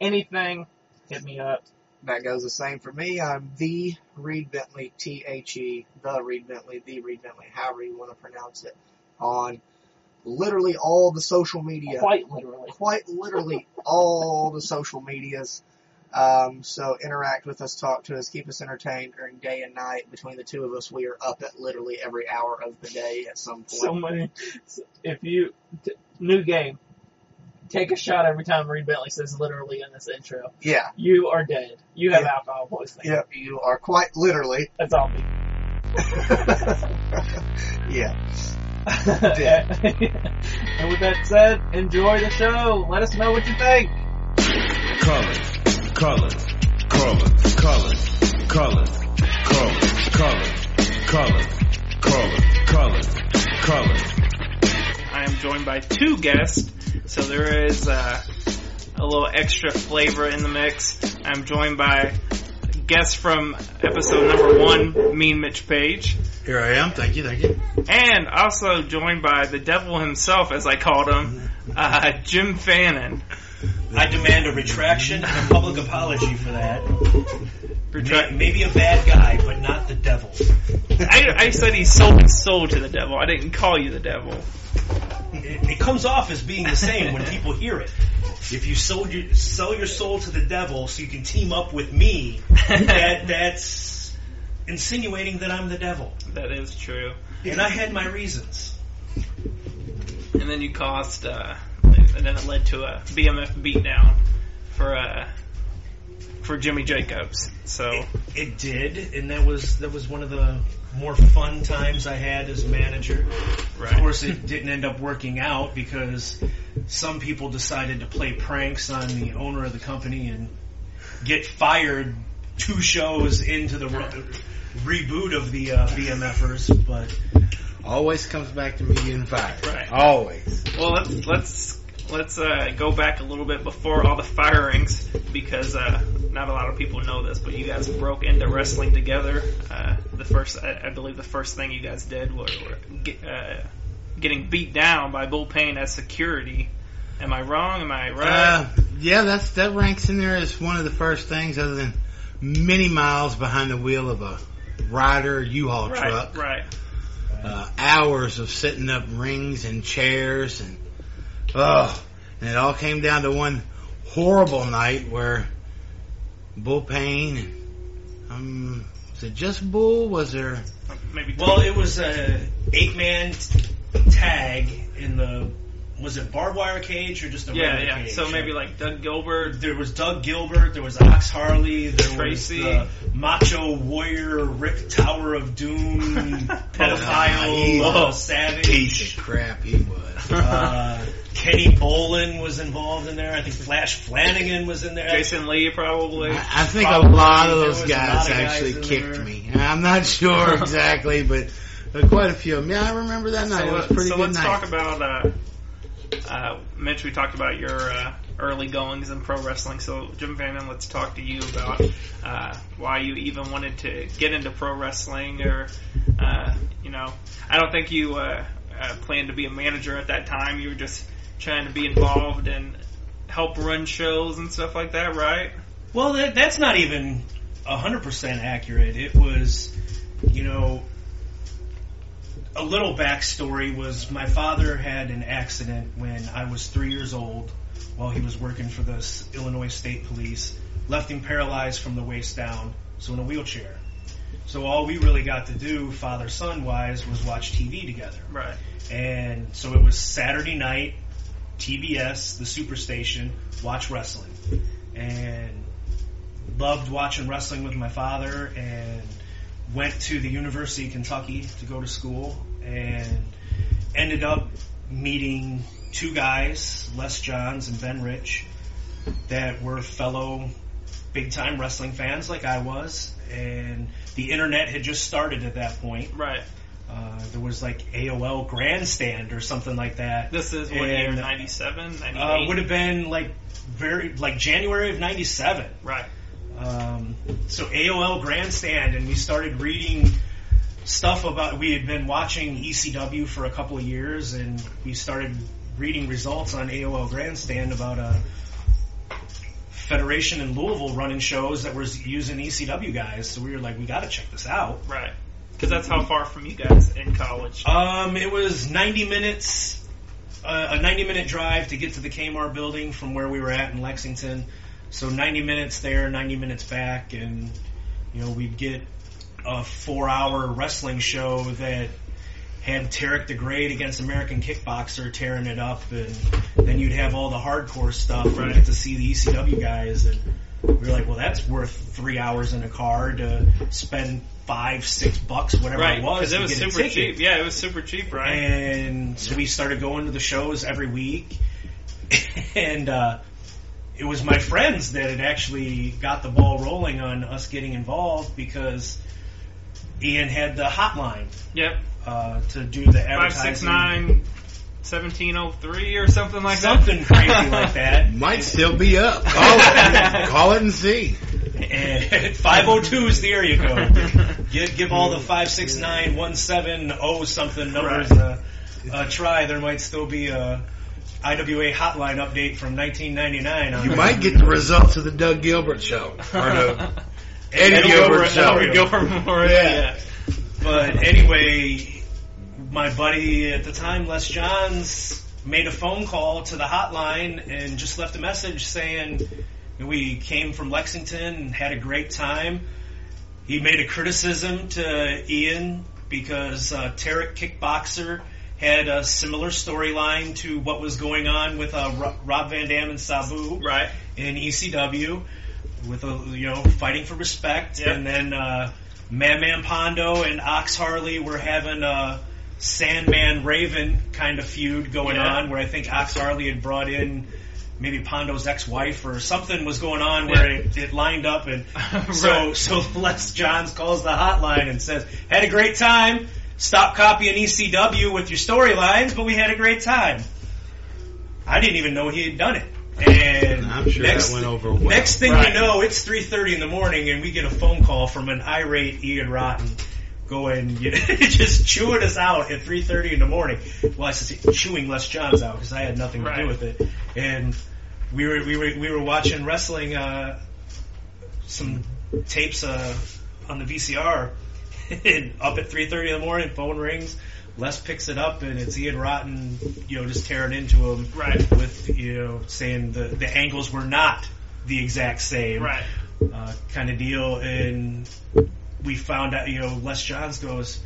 A: Anything, hit me up.
B: That goes the same for me. I'm the Reed Bentley, T H E, the Reed Bentley, the Reed Bentley, however you want to pronounce it, on literally all the social media.
A: Quite literally.
B: quite literally all the social medias. Um, so interact with us, talk to us, keep us entertained during day and night. Between the two of us, we are up at literally every hour of the day at some point.
A: So many. If you, t- new game, take a shot every time Reed Bentley says literally in this intro.
B: yeah,
A: You are dead. You have
B: Yeah.
A: alcohol poisoning.
B: yeah, you are quite literally.
A: That's all me.
B: yeah.
A: and with that said, enjoy the show. Let us know what you think.
C: Colors, colors, colors, colors, colors, colors, colors, colors, colors, colors, colors.
A: I am joined by two guests, so there is uh, a little extra flavor in the mix. I'm joined by guests from episode number one, Mean Mitch Page,
D: Here I am. Thank you. Thank you.
A: and also joined by the devil himself, as I called him, uh, Jim Fannin.
E: I demand a retraction and a public apology for that.
A: Retract-
E: May- Maybe a bad guy, but not the devil.
A: I, I said he sold his soul to the devil. I didn't call you the devil.
E: It, it comes off as being the same when people hear it. If you sold your, sell your soul to the devil so you can team up with me, that that's insinuating that I'm the devil.
A: That is true.
E: And I had my reasons.
A: and then you cost, uh, and then it led to a BMF beatdown for uh, for Jimmy Jacobs. So
E: It, it did, and that was that was one of the more fun times I had as manager.
A: right,
E: Of course, it didn't end up working out because some people decided to play pranks on the owner of the company and get fired two shows into the re- reboot of the uh, BMFers. But
D: Always comes back to me getting fired.
A: Right.
D: Always.
A: well let's let's let's uh, go back a little bit before all the firings because uh, not a lot of people know this, but you guys broke into wrestling together. Uh, the first, I, I believe, the first thing you guys did were, were get, uh, getting beat down by Bull Pain as security. Am I wrong? Am I right?
D: Uh, yeah, that's that ranks in there as one of the first things, other than many miles behind the wheel of a rider U-Haul
A: right,
D: truck.
A: right.
D: Uh, hours of sitting up rings and chairs and oh, and it all came down to one horrible night where Bull Pain Um, was it just Bull? Was there?
A: Maybe
E: Well, it was a eight man tag in the was it barbed wire cage or just a
A: yeah, yeah.
E: cage?
A: So maybe like Doug Gilbert.
E: there was Doug Gilbert, there was Ox Harley, there
A: Tracy.
E: was the Macho Warrior, Rick Tower of Doom, pedophile,
D: he-
E: uh, savage.
D: Piece of crap he was.
E: Uh, Kenny Bolin was involved in there. I think Flash Flanagan was in there.
A: Jason Lee probably.
D: I, I think a lot of those guys
E: of guys
D: actually
E: in
D: kicked
E: there.
D: me. I'm not sure exactly, but uh, quite a few of them. Yeah, I remember that night.
A: So,
D: it was
A: let-
D: a pretty
A: so
D: good
A: let's
D: night.
A: talk about uh, uh, Mitch. We talked about your uh, early goings in pro wrestling. So Jim Fannin, let's talk to you about uh, why you even wanted to get into pro wrestling, or uh, you know, I don't think you uh, uh, planned to be a manager at that time. You were just trying to be involved and help run shows and stuff like that, right?
E: Well, that, that's not even hundred percent accurate. It was, you know, a little backstory was my father had an accident when I was three years old while he was working for the Illinois State Police, left him paralyzed from the waist down, so in a wheelchair. So all we really got to do, father son wise, was watch TV together.
A: Right.
E: And so it was Saturday night, TBS, the Superstation, watch wrestling. And loved watching wrestling with my father and went to the University of Kentucky to go to school and ended up meeting two guys, Les Johns and Ben Rich, that were fellow big time wrestling fans like I was. And the internet had just started at that point.
A: Right.
E: Uh, there was like AOL Grandstand or something like that.
A: This is what year?
E: And,
A: 97, 98?
E: Uh, would have been like very like January of '97.
A: right.
E: Um, so AOL Grandstand, and we started reading stuff about. We had been watching ECW for a couple of years, and we started reading results on AOL Grandstand about a federation in Louisville running shows that was using ECW guys. So we were like, we got to check this out.
A: Right. Because that's how far from you guys in college.
E: Um, it was 90 minutes, uh, a 90 minute drive to get to the Kmart building from where we were at in Lexington. So 90 minutes there, 90 minutes back, and you know we'd get a four hour wrestling show that had Tarek the Great against American Kickboxer tearing it up, and then you'd have all the hardcore stuff. and
A: Right.
E: get to see the ECW guys, and we were like, well, that's worth three hours in a car to spend five, six bucks, whatever
A: right.
E: it was.
A: Because it was super cheap. Yeah, it was super cheap, right?
E: And so we started going to the shows every week. and uh, it was my friends that had actually got the ball rolling on us getting involved because Ian had the hotline
A: yep.
E: uh, to do the
A: Five
E: advertising.
A: six nine. 1703 or something like that?
E: Something crazy like that.
D: Might still be up. Call it, call it and see.
E: 502 is the area code. Give, give all the 569 170 something numbers a, a try. There might still be a IWA hotline update from 1999.
D: You might get the results of the Doug Gilbert show. Or the Eddie,
E: Eddie
D: Gilbert,
E: Gilbert
D: show.
A: Gilbert Memorial.
D: Yeah.
A: Yeah.
E: But anyway, my buddy at the time, Les Johns, made a phone call to the hotline and just left a message saying we came from Lexington and had a great time. He made a criticism to Ian because uh, Tarek Kickboxer had a similar storyline to what was going on with uh, Rob Van Dam and Sabu
A: Right.
E: in ECW with a you know fighting for respect,
A: Yep.
E: and then uh, Mad Man Pondo and Ox Harley were having a Sandman Raven kind of feud going
A: Yeah.
E: on, where I think Ox Harley had brought in maybe Pondo's ex-wife or something was going on where
A: Yeah.
E: it, it lined up, and so
A: Right.
E: so Les Johns calls the hotline and says, "Had a great time." Stop copying ECW with your storylines, but we had a great time. I didn't even know he had done it. And
D: I'm sure
E: next,
D: that went over well.
E: Next thing
A: Right.
E: you know, it's 3.30 in the morning and we get a phone call from an irate Ian Rotten going, you know, just chewing us out at 3.30 in the morning. Well, I said chewing Les Johns out because I had nothing to
A: Right.
E: do with it. And we were, we were, we were watching wrestling, uh, some tapes, uh, on the VCR and up at 3.30 in the morning, phone rings. Les picks it up and it's Ian Rotten, you know, just tearing into him
A: Right.
E: with you know saying the the angles were not the exact same.
A: Right.
E: uh, kind of deal, and we found out, you know, Les Johns goes,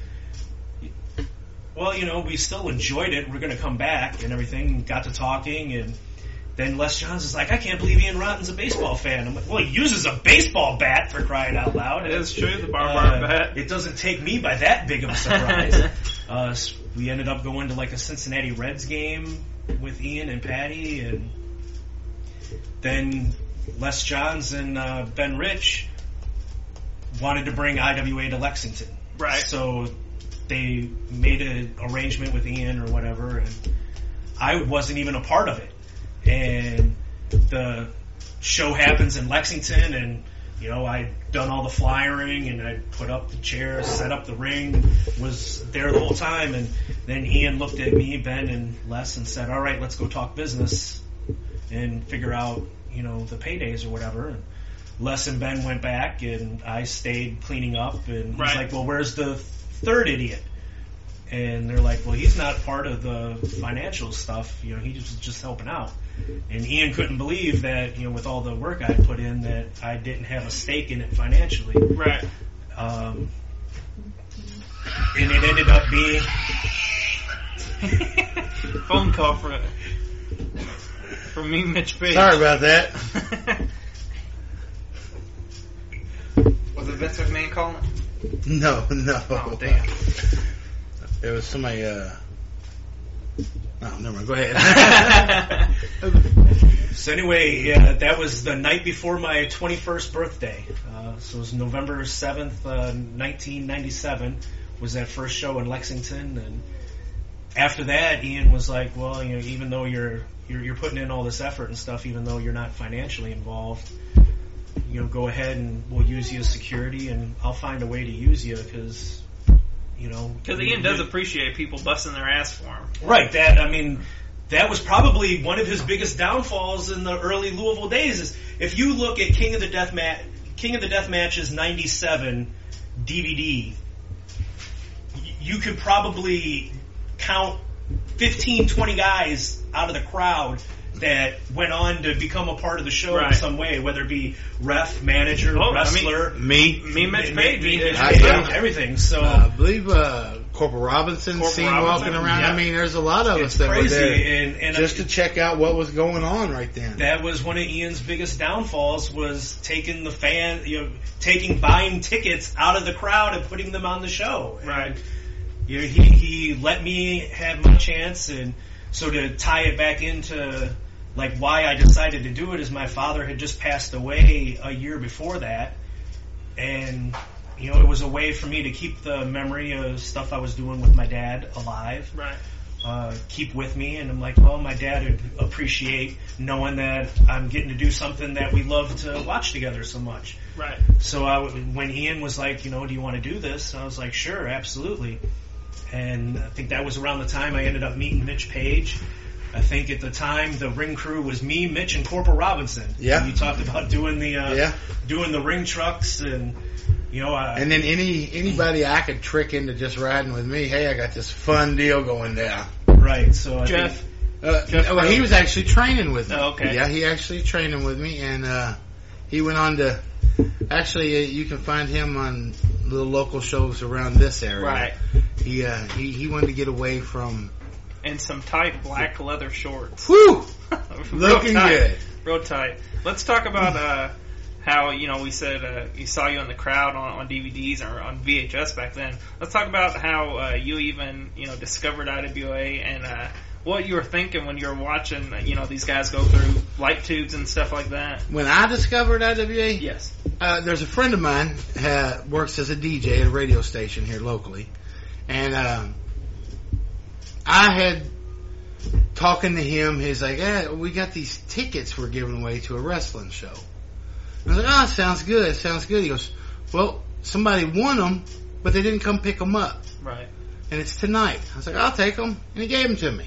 E: well, you know, we still enjoyed it. We're going to come back and everything. Got to talking, and then Les Johns is like, I can't believe Ian Rotten's a baseball fan. I'm like, well, he uses a baseball bat for crying out loud.
A: It is true, the barbed
E: Uh,
A: wire bat.
E: It doesn't take me by that big of a surprise. uh, s- we ended up going to like a Cincinnati Reds game with Ian and Patty, and then Les Johns and uh, Ben Rich wanted to bring IWA to Lexington.
A: Right.
E: So they made an arrangement with Ian or whatever, and I wasn't even a part of it. And the show happens in Lexington, and you know I'd done all the flyering, and I'd put up the chairs, set up the ring, was there the whole time, and then Ian looked at me, Ben, and Les, and said, "All right, let's go talk business and figure out you know the paydays or whatever." And Les and Ben went back, and I stayed cleaning up, and he's
A: Right.
E: like, "Well, where's the third idiot?" And they're like, "Well, he's not part of the financial stuff. You know, he's just, just helping out." And Ian couldn't believe that, you know, with all the work I put in, that I didn't have a stake in it financially.
A: Right.
E: Um, and it ended up being
A: Phone call for for me, Mitch Page.
D: Sorry about that.
A: Was it Vince McMahon calling?
D: No, no.
A: Oh damn.
D: It was somebody. Uh... Oh, never mind. Go ahead.
E: So anyway, yeah, that was the night before my 21st birthday. Uh, so it was November 7th, uh, 1997 was that first show in Lexington. And after that, Ian was like, well, you know, even though you're, you're, you're putting in all this effort and stuff, even though you're not financially involved, you know, go ahead and we'll use you as security and I'll find a way to use you because, you know.
A: Because Ian does appreciate people busting their ass for him.
E: Right. That I mean, that was probably one of his biggest downfalls in the early Louisville days. Is if you look at King of the Death Match, King of the Death Matches '97 DVD, you could probably count 15, 20 guys out of the crowd that went on to become a part of the show in some way, whether it be ref, manager,
A: Oh, I mean,
E: wrestler,
D: Me.
A: Me, Mitch Page.
E: me-
A: did.
D: I- yeah.
E: everything. So.
D: Uh, I believe uh, Corporal Robinson
A: Corporal
D: seen
A: Robinson,
D: walking around.
E: yeah.
D: I mean, there's a lot of
E: it's
D: us that were there
E: and, and
D: just to check out what was going on right then.
E: that was one of Ian's biggest downfalls was taking the fan, you know, taking buying tickets out of the crowd and putting them on the show.
A: Right.
E: You know, he he let me have my chance, and so to tie it back into like why I decided to do it is my father had just passed away a year before that, and you know it was a way for me to keep the memory of stuff I was doing with my dad alive
A: Right.
E: uh, keep with me. And I'm like, well, my dad would appreciate knowing that I'm getting to do something that we love to watch together so much.
A: Right.
E: So I, w- when Ian was like, you know, do you want to do this? I was like, sure, absolutely. And I think that was around the time I ended up meeting Mitch Page. I think at the time the ring crew was me, Mitch, and Corporal Robinson.
D: Yeah.
E: And you talked about doing the uh,
D: Yeah.
E: doing the ring trucks and you know I,
D: And then any anybody I could trick into just riding with me. Hey, I got this fun deal going down.
E: right. So I
A: Jeff.
E: think-
D: Uh,
A: Jeff
D: well, he was actually training with me.
A: Oh, okay.
D: Yeah, he actually training with me, and uh, he went on to. Actually, uh, you can find him on little local shows around this area.
A: Right.
D: He uh, he he wanted to get away from.
A: And some tight black leather shorts.
D: Whew, looking
A: tight.
D: good.
A: Real tight. Let's talk about uh, how you know we said uh, you saw you in the crowd on, on DVDs or on VHS back then. Let's talk about how uh, you even you know discovered IWA and uh, what you were thinking when you were watching you know these guys go through light tubes and stuff like that.
D: When I discovered IWA,
A: Yes.
D: uh, there's a friend of mine uh, works as a DJ at a radio station here locally, and um, I had talking to him. He's like, "Yeah, we got these tickets we're giving away to a wrestling show." I was like, "Oh, sounds good. Sounds good." He goes, "Well, somebody won them, but they didn't come pick them up,
A: Right.
D: and it's tonight." I was like, "I'll take them," and he gave them to me.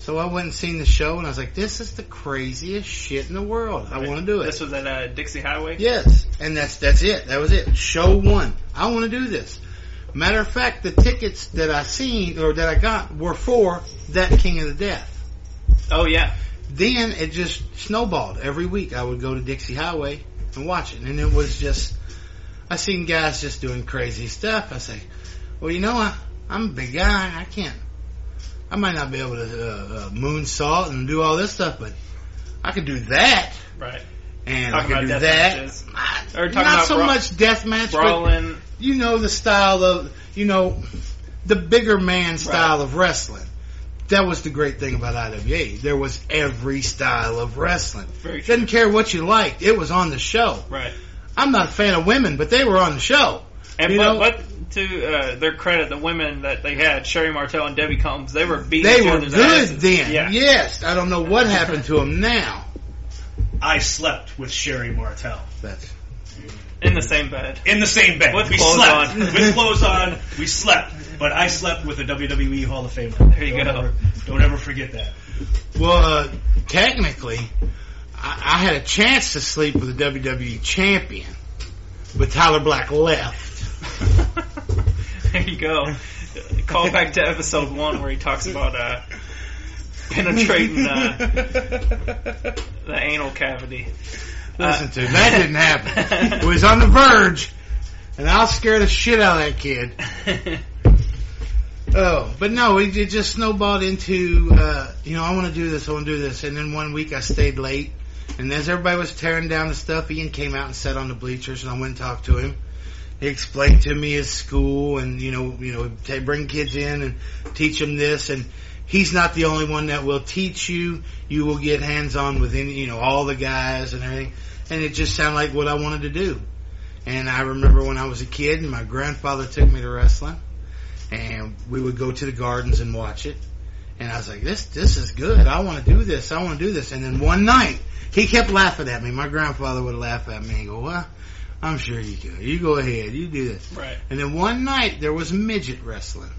D: So I went and seen the show, and I was like, "This is the craziest shit in the world. I want to do it."
A: This was at uh, Dixie Highway.
D: Yes, and that's that's it. That was it. Show one. I want to do this. Matter of fact, the tickets that I seen or that I got were for that King of the Death.
A: Oh yeah.
D: Then it just snowballed. Every week I would go to Dixie Highway and watch it. And it was just, I seen guys just doing crazy stuff. I say, well, you know, I, I'm a big guy. I can't, I might not be able to uh, uh, moonsault and do all this stuff, but I could do that.
A: Right.
D: And
A: Talking
D: I could do that.
A: matches.
D: Not,
A: Or
D: not
A: about
D: so
A: bra-
D: much death match,
A: Brawling.
D: You know the style of, you know, the bigger man style of wrestling. That was the great thing about IWA. There was every style of wrestling.
A: Very true.
D: Didn't care what you liked. It was on the show.
A: Right.
D: I'm not a fan of women, but they were on the show.
A: And
D: You
A: but,
D: know-
A: but to uh, their credit, the women that they had, Sherri Martel and Debbie Combs, they were beating
D: They were good
A: asses.
D: then.
A: Yeah.
D: Yes. I don't know what happened to them now.
E: I slept with Sherri Martel
D: That's
A: In the same bed.
E: in the same bed.
A: With
E: we
A: clothes
E: slept
A: on.
E: with clothes on. We slept, but I slept with a WWE Hall of Famer.
A: There you
E: don't
A: go.
E: Ever, don't ever forget that.
D: well, uh, technically, I, I had a chance to sleep with a WWE champion, but Tyler Black left.
A: there you go. Call back to episode one where he talks about uh, penetrating uh, the anal cavity.
D: Listen to that didn't happen. It was on the verge, and I'll scare the shit out of that kid. Oh, but no, it, it just snowballed into, uh, you know, I want to do this, I want to do this. And then one week I stayed late, and as everybody was tearing down the stuff, Ian came out and sat on the bleachers, and I went and talked to him. He explained to me his school, and you know, you know, they bring kids in and teach them this, and he's not the only one that will teach you. You will get hands on with any, you know, all the guys and everything. And it just sounded like what I wanted to do. And I remember when I was a kid, and my grandfather took me to wrestling and we would go to the gardens and watch it. And I was like, this, this is good. I want to do this. I want to do this. And then one night, he kept laughing at me. My grandfather would laugh at me and go, well, I'm sure you can. You go ahead. You do this.
A: right.
D: And then one night, there was midget wrestling.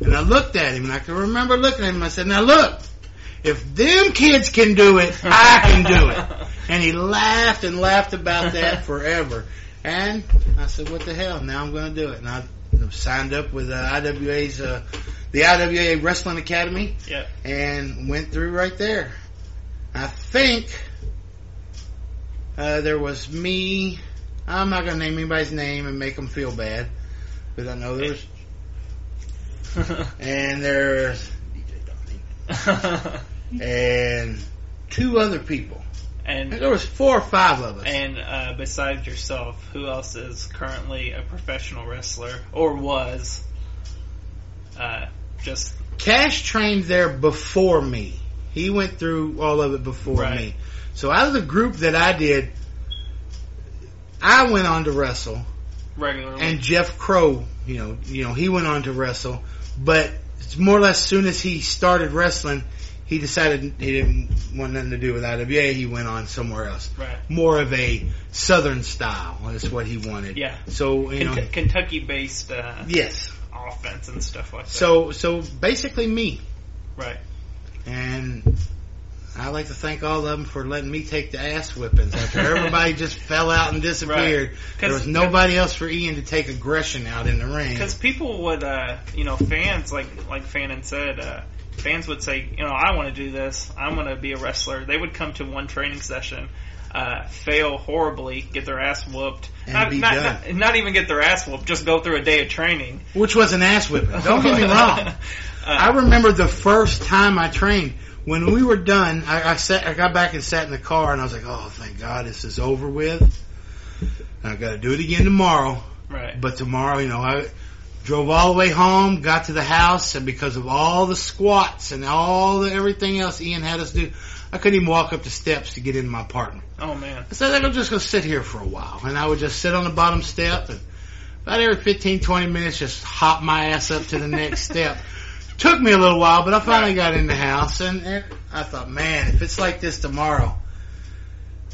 D: And I looked at him and I can remember looking at him. I said, now look, if them kids can do it, I can do it. And he laughed and laughed about that forever. And I said, what the hell? Now I'm going to do it. And I signed up with uh, IWA's, uh, the IWA Wrestling Academy
A: Yeah.
D: and went through right there. I think uh, there was me. I'm not going to name anybody's name and make them feel bad, but I know there was. And there's DJ Dante, and two other people.
A: and
D: There was four or five of us.
A: and uh, besides yourself, who else is currently a professional wrestler or was? Uh, just
D: Cash trained there before me. He went through all of it before
A: Right.
D: me. So out of the group that I did, I went on to wrestle.
A: regularly.
D: and Jeff Crow, you know, you know, he went on to wrestle, but more or less soon as he started wrestling, he decided he didn't want nothing to do with IWA. He went on somewhere else,
A: right.
D: more of a Southern style. That's what he wanted.
A: Yeah.
D: So you know,
A: Kentucky-based uh,
D: yes.
A: offense and stuff like that.
D: So so basically me,
A: right.
D: and I like to thank all of them for letting me take the ass whippings after everybody just fell out and disappeared. There was nobody else for Ian to take aggression out in the ring.
A: Because people would, uh, you know, fans like like Fannin said, uh, fans would say, you know, I want to do this. I want to be a wrestler. They would come to one training session, uh, fail horribly, get their ass whooped,
D: And
A: not, not, not not even get their ass whooped, just go through a day of training.
D: which was an ass whipping. Don't get me wrong.
A: Uh,
D: I remember the first time I trained. When we were done, I, I sat, I got back and sat in the car, and I was like, "Oh, thank God, this is over with." And I got to do it again tomorrow.
A: right.
D: But tomorrow, you know, I drove all the way home, got to the house, and because of all the squats and all the everything else Ian had us do, I couldn't even walk up the steps to get in my apartment.
A: Oh man.
D: I said, I'm just going to sit here for a while. And I would just sit on the bottom step and about every 15, 20 minutes just hop my ass up to the next step. Took me a little while, but I finally got in the house and, and I thought, man, if it's like this tomorrow,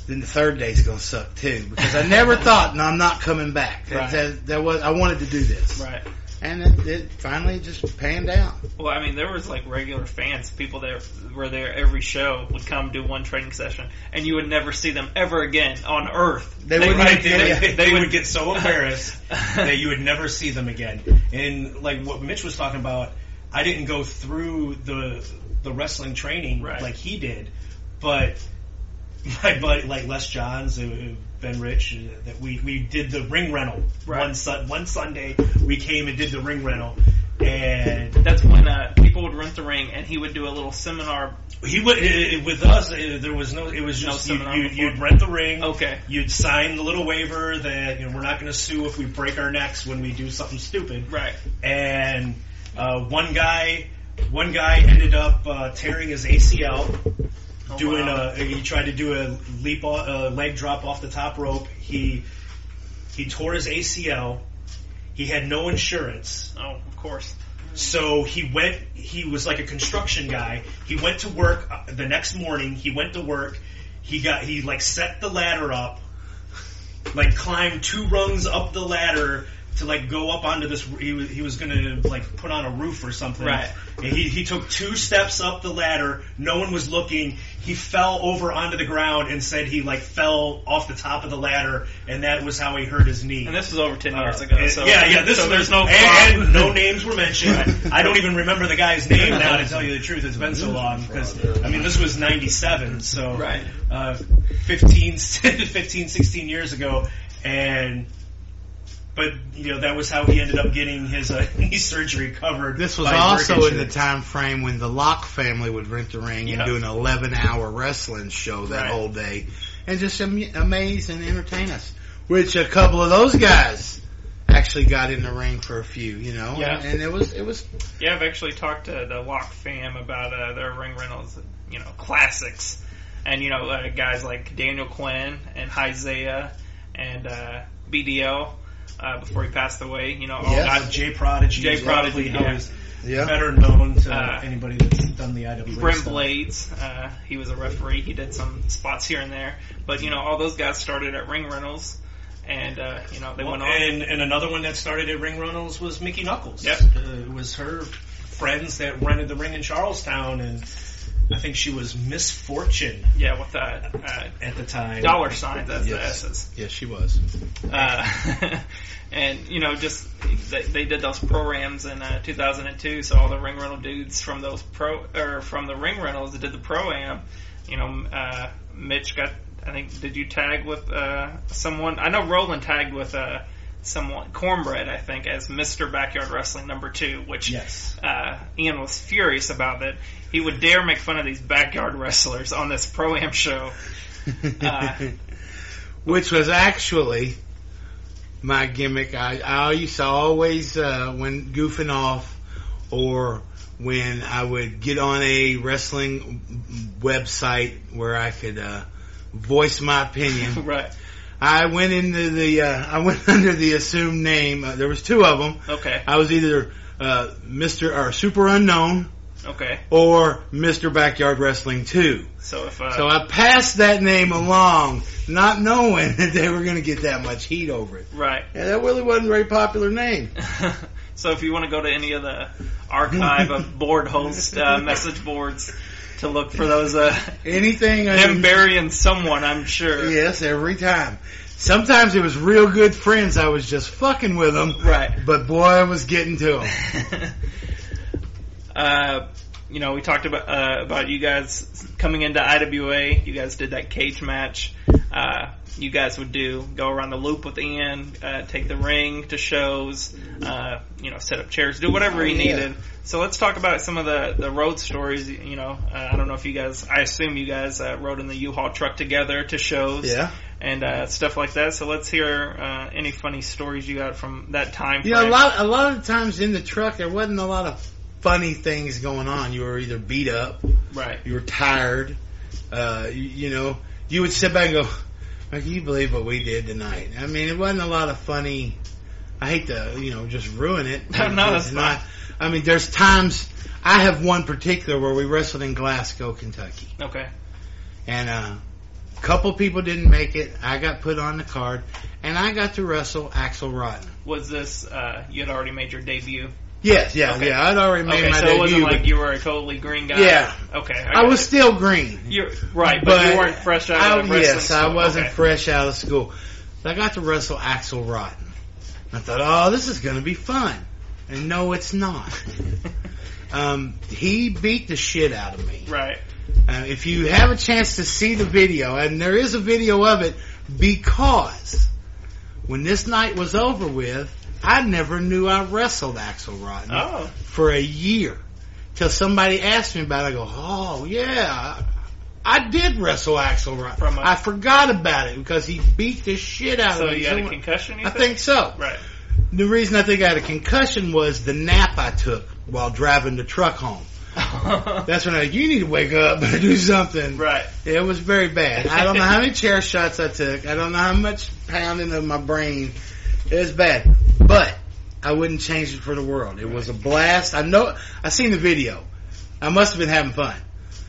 D: then the third day's going to suck too. Because I never thought, no, I'm not coming back. That,
A: Right.
D: that, that was, I wanted to do this.
A: Right.
D: And it, it finally just panned out.
A: Well, I mean, there was like regular fans, people that were there every show would come do one training session, and you would never see them ever again on Earth.
D: They wouldn't
E: Right,
D: even-
E: they, they, they would get so embarrassed that you would never see them again. And like what Mitch was talking about, I didn't go through the the wrestling training
A: Right.
E: like he did, but my buddy, like Les Johns, uh, Ben Rich, uh, that we, we did the ring rental
A: Right.
E: one sun, one Sunday. We came and did the ring rental, and
A: That's when uh, people would rent the ring, and he would do a little seminar.
E: he would uh, uh, with us. Uh, there was no. It was just you,
A: seminar
E: you,
A: before?
E: you'd rent the ring.
A: Okay.
E: You'd sign the little waiver that you know we're not going to sue if we break our necks when we do something stupid.
A: Right.
E: And uh, one guy, one guy ended up uh, tearing his ACL.
A: Oh,
E: doing
A: wow.
E: a he tried to do a leap off, a leg drop off the top rope he he tore his ACL he had no insurance
A: Oh, of course.
E: so he went he was like a construction guy he went to work uh, the next morning he went to work he got he like set the ladder up like climbed two rungs up the ladder to like go up onto this he was, he was gonna like put on a roof or something
A: Right.
E: and he, he took two steps up the ladder no one was looking he fell over onto the ground and said he like fell off the top of the ladder and that was how he hurt his knee
A: And this was over ten years
E: uh,
A: ago. So
E: yeah, yeah. This
A: so there's no
E: and, and no names were mentioned. I don't even remember the guy's name now. To tell you the truth, it's been so long because I mean this was '97, so
A: Right.
E: uh, 15, 15, 16 years ago, and but you know that was how he ended up getting his uh, knee surgery covered.
D: This was also in the time frame when the Locke family would rent the ring
A: Yeah.
D: and do an 11 hour wrestling show that
A: Right.
D: whole day and just am- amaze and entertain us. Which a couple of those guys actually got in the ring for a few, you know,
A: Yeah.
D: and, and it was it was
A: Yeah, I've actually talked to the Lock fam about uh, their ring rentals, you know, classics, and you know, uh, guys like Daniel Quinn and Isaiah and uh, BDL uh, before he passed away. You know, all
D: Yes.
A: guys.
E: Uh, J Prodigy, Jay
A: Prodigy,
E: probably how
A: yeah.
E: he's
D: yeah.
E: better known to
A: Uh,
E: anybody that's done the IWA
A: Brent
E: stuff.
A: Blades, uh, he was a referee. He did some spots here and there, but you know, all those guys started at ring rentals, and uh, you know, they
E: Well,
A: went on.
E: and, and another one that started at ring rentals was Mickie Knuckles.
A: Yep.
E: Uh, it was her friends that rented the ring in Charlestown, and I think she was Miss Fortune
A: yeah, with the uh,
E: at the time.
A: dollar signs as the
D: Yes.
A: S's.
D: Yes, she was.
A: Uh, and you know, just they, they did those programs in uh, 2002. So all the ring rental dudes from those pro or from the ring rentals that did the pro am, you know, uh, Mitch got. I think did you tag with uh, someone? I know Roland tagged with uh, someone Cornbread. I think as Mister Backyard Wrestling number two, which
E: Yes.
A: uh, Ian was furious about that. He would dare make fun of these backyard wrestlers on this pro am show. Uh,
D: Which was actually my gimmick. I, I used to always, uh, when goofing off or when I would get on a wrestling website where I could, uh, voice my opinion.
A: right.
D: I went into the, uh, I went under the assumed name. Uh, there was two of them.
A: Okay.
D: I was either, uh, Mr. or Super Unknown
A: Okay.
D: or Mr. Backyard Wrestling 2.
A: So if uh,
D: So I passed that name along, not knowing that they were going to get that much heat over it.
A: right.
D: Yeah, that really wasn't a very popular name.
A: so if you want to go to any of the archive of board host uh, message boards to look for those, uh,
D: Anything I
A: him burying someone, I'm sure.
D: Yes, every time. Sometimes it was real good friends. I was just fucking with them.
A: Right.
D: But boy, I was getting to them.
A: uh, you know, we talked about uh, about you guys coming into IWA. You guys did that cage match. Uh, you guys would do go around the loop with Ian, uh, take the ring to shows, uh, you know, set up chairs, do whatever he
D: Oh, yeah.
A: needed. So let's talk about some of the the road stories. You know, uh, I don't know if you guys, I assume you guys uh, rode in the U-Haul truck together to shows.
D: Yeah.
A: And uh, stuff like that. So let's hear uh, any funny stories you got from that time.
D: You know, a lot, a lot of times in the truck, there wasn't a lot of funny things going on. You were either beat up,
A: Right.
D: you were tired, uh, you, you know, you would sit back and go, "Can you believe what we did tonight?" I mean, it wasn't a lot of funny. I hate to, you know, just ruin it.
A: No, that's
D: not. I mean, there's times. I have one particular where we wrestled in Glasgow, Kentucky,
A: Okay.
D: and uh, a couple people didn't make it. I got put on the card, and I got to wrestle Axel Rotten.
A: Was this uh, you had already made your debut?
D: Yes, yeah,
A: Okay.
D: yeah. I'd already made
A: okay,
D: my
A: so
D: debut.
A: it wasn't like you were a totally green guy.
D: Yeah.
A: Okay.
D: I
A: got
D: was still green.
A: You're right, but, you weren't fresh out
D: I,
A: of wrestling
D: Yes, I
A: school.
D: wasn't
A: Okay.
D: fresh out of school. But I got to wrestle Axel Rotten. I thought, oh, this is going to be fun. And no, it's not. um, he beat the shit out of me.
A: right.
D: Uh, if you have a chance to see the video, and there is a video of it, because when this night was over with, I never knew I wrestled Axel Rotten
A: Oh,
D: for a year. Till somebody asked me about it, I go, oh yeah, I did wrestle Axel Rotten.
A: From a-
D: I forgot about it because he beat the shit out
A: so
D: of me.
A: you had a concussion?
D: I think so.
A: Right.
D: The reason I think I had a concussion was the nap I took while driving the truck home. That's when I, you need to wake up and do something.
A: right.
D: It was very bad. I don't know how many chair shots I took. I don't know how much pounding of my brain. It was bad. But I wouldn't change it for the world. It was a blast. I know, I seen the video. I must have been having fun.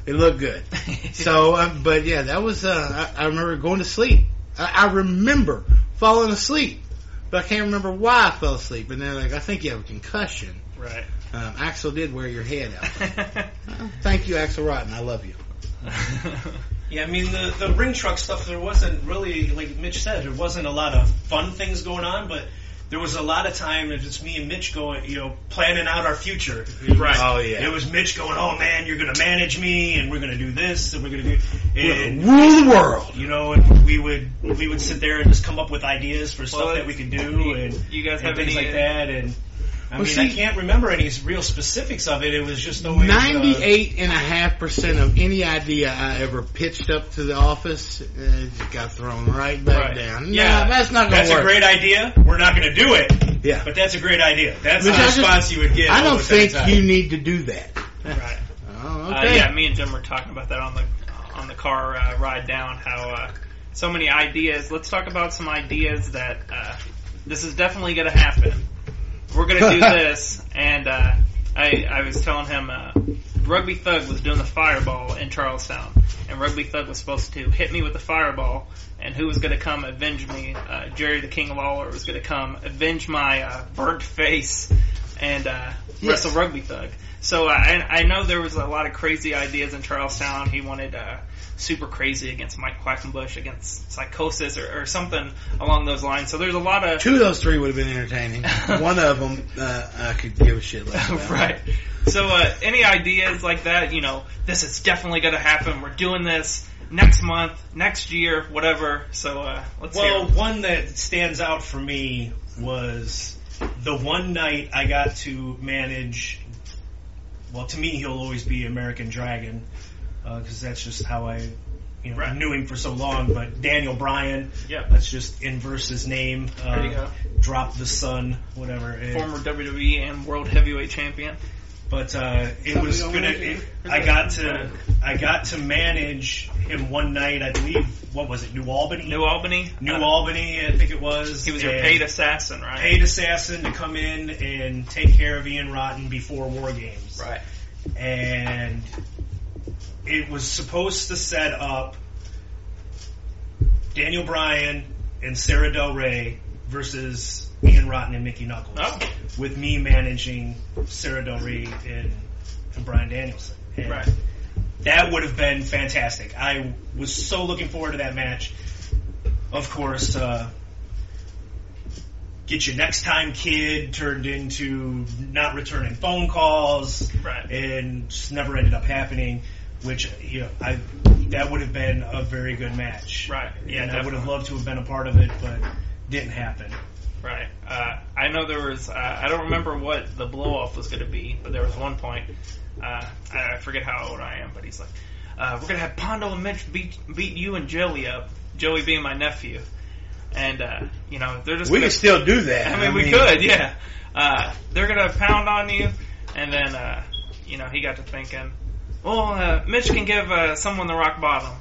D: It looked good. So, uh, but yeah, that was, uh, I, I remember going to sleep. I, I remember falling asleep. But I can't remember why I fell asleep. And they're like, I think you have a concussion.
A: right.
D: Um, Axel did wear your head out. Uh, thank you, Axel Rotten. I love you.
E: Yeah, I mean the the ring truck stuff. There wasn't really, like Mitch said, there wasn't a lot of fun things going on, but there was a lot of time. It was me and Mitch going, you know, planning out our future.
A: Right.
D: Oh, yeah.
E: It was Mitch going, "Oh man, you're going to manage me, and we're going to do this, and we're going to do." And
D: Rule the world.
E: you know, and we would we would sit there and just come up with ideas for stuff that we could do, and
A: you guys
E: and
A: have
E: things
A: any?
E: like that, and. I
D: Well,
E: mean, I can't remember any real specifics of it. It was just always uh,
D: Ninety-eight and a half percent of any idea I ever pitched up to the office uh, just got thrown right back
A: Right.
D: down.
E: Yeah,
D: nah, that's not going
E: That's
D: to work.
E: a great idea. We're not going to do it,
D: yeah,
E: but that's a great idea. That's
D: But
E: the
D: I just-
E: response you would get.
D: I don't think you need to do that.
A: Right.
D: Oh,
A: Uh,
D: okay.
A: yeah, me and Jim were talking about that on the on the car uh, ride down. How uh, so many ideas. Let's talk about some ideas that uh, this is definitely going to happen. We're going to do this, and uh, I I was telling him uh, Rugby Thug was doing the fireball in Charlestown, and Rugby Thug was supposed to hit me with the fireball. And who was going to come avenge me? Uh, Jerry the King Lawler was going to come avenge my uh, burnt face and uh,
D: Yes.
A: wrestle Rugby Thug. So uh, I, I know there was a lot of crazy ideas in Charlestown. He wanted uh, super crazy against Mike Quackenbush, against Psicosis, or, or something along those lines. So there's a lot of
D: Two of those three would have been entertaining. One of them uh, I could give a shit less about.
A: right. So uh, any ideas like that? You know, this is definitely going to happen. We're doing this next month, next year, whatever. So uh, let's
E: Well,
A: hear.
E: one that stands out for me was the one night I got to manage. Well, to me, he'll always be American Dragon because that's just how I, you know,
A: Right.
E: knew him for so long. But Daniel Bryan,
A: Yep.
E: let's just inverse his name. Uh,
A: There you go.
E: Drop the sun, whatever.
A: Former WWE and World Heavyweight Champion.
E: But uh, it was gonna. It, I got to I got to manage him one night. I believe what was it? New Albany.
A: New Albany.
E: New
A: Uh,
E: Albany, I think it was.
A: He was your paid assassin, right?
E: paid assassin to come in and take care of Ian Rotten before War Games.
A: Right.
E: And it was supposed to set up Daniel Bryan and Sarah Del Rey versus Ian Rotten and Mickie Knuckles.
A: Oh.
E: With me managing Sarah Del Rey and, and Bryan Danielson. And
A: Right.
E: That would have been fantastic. I was so looking forward to that match. Of course, uh, get your next time kid turned into not returning phone calls
A: Right.
E: and just never ended up happening. Which you know, I that would have been a very good match.
A: Right. Yeah,
E: and I would have loved to have been a part of it, but didn't happen.
A: Right. Uh, I know there was. Uh, I don't remember what the blow off was going to be, but there was one point. Uh, I I forget how old I am, but he's like, uh, "We're going to have Pondo and Mitch beat beat you and Joey up. Joey being my nephew, and uh, you know they're just
D: We
A: gonna,
D: can still do that.
A: I mean, we could, yeah. Uh, they're gonna pound on you, and then uh, you know he got to thinking, well, uh, Mitch can give uh, someone the rock bottom,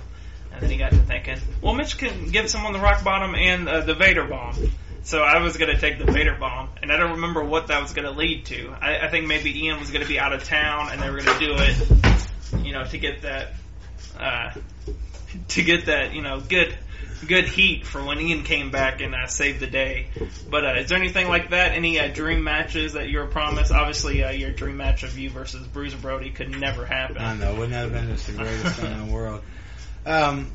A: and then he got to thinking, well, Mitch can give someone the rock bottom and uh, the Vader bomb. So I was gonna take the Vader bomb, and I don't remember what that was gonna lead to. I, I think maybe Ian was gonna be out of town, and they were gonna do it, you know, to get that, uh, to get that, you know, good good heat for when Ian came back and uh, saved the day. But uh, is there anything like that? Any uh, dream matches that you were promised? Obviously, uh, your dream match of you versus Bruiser Brody could never happen.
D: I know. Wouldn't have been just the greatest thing in the world? Um,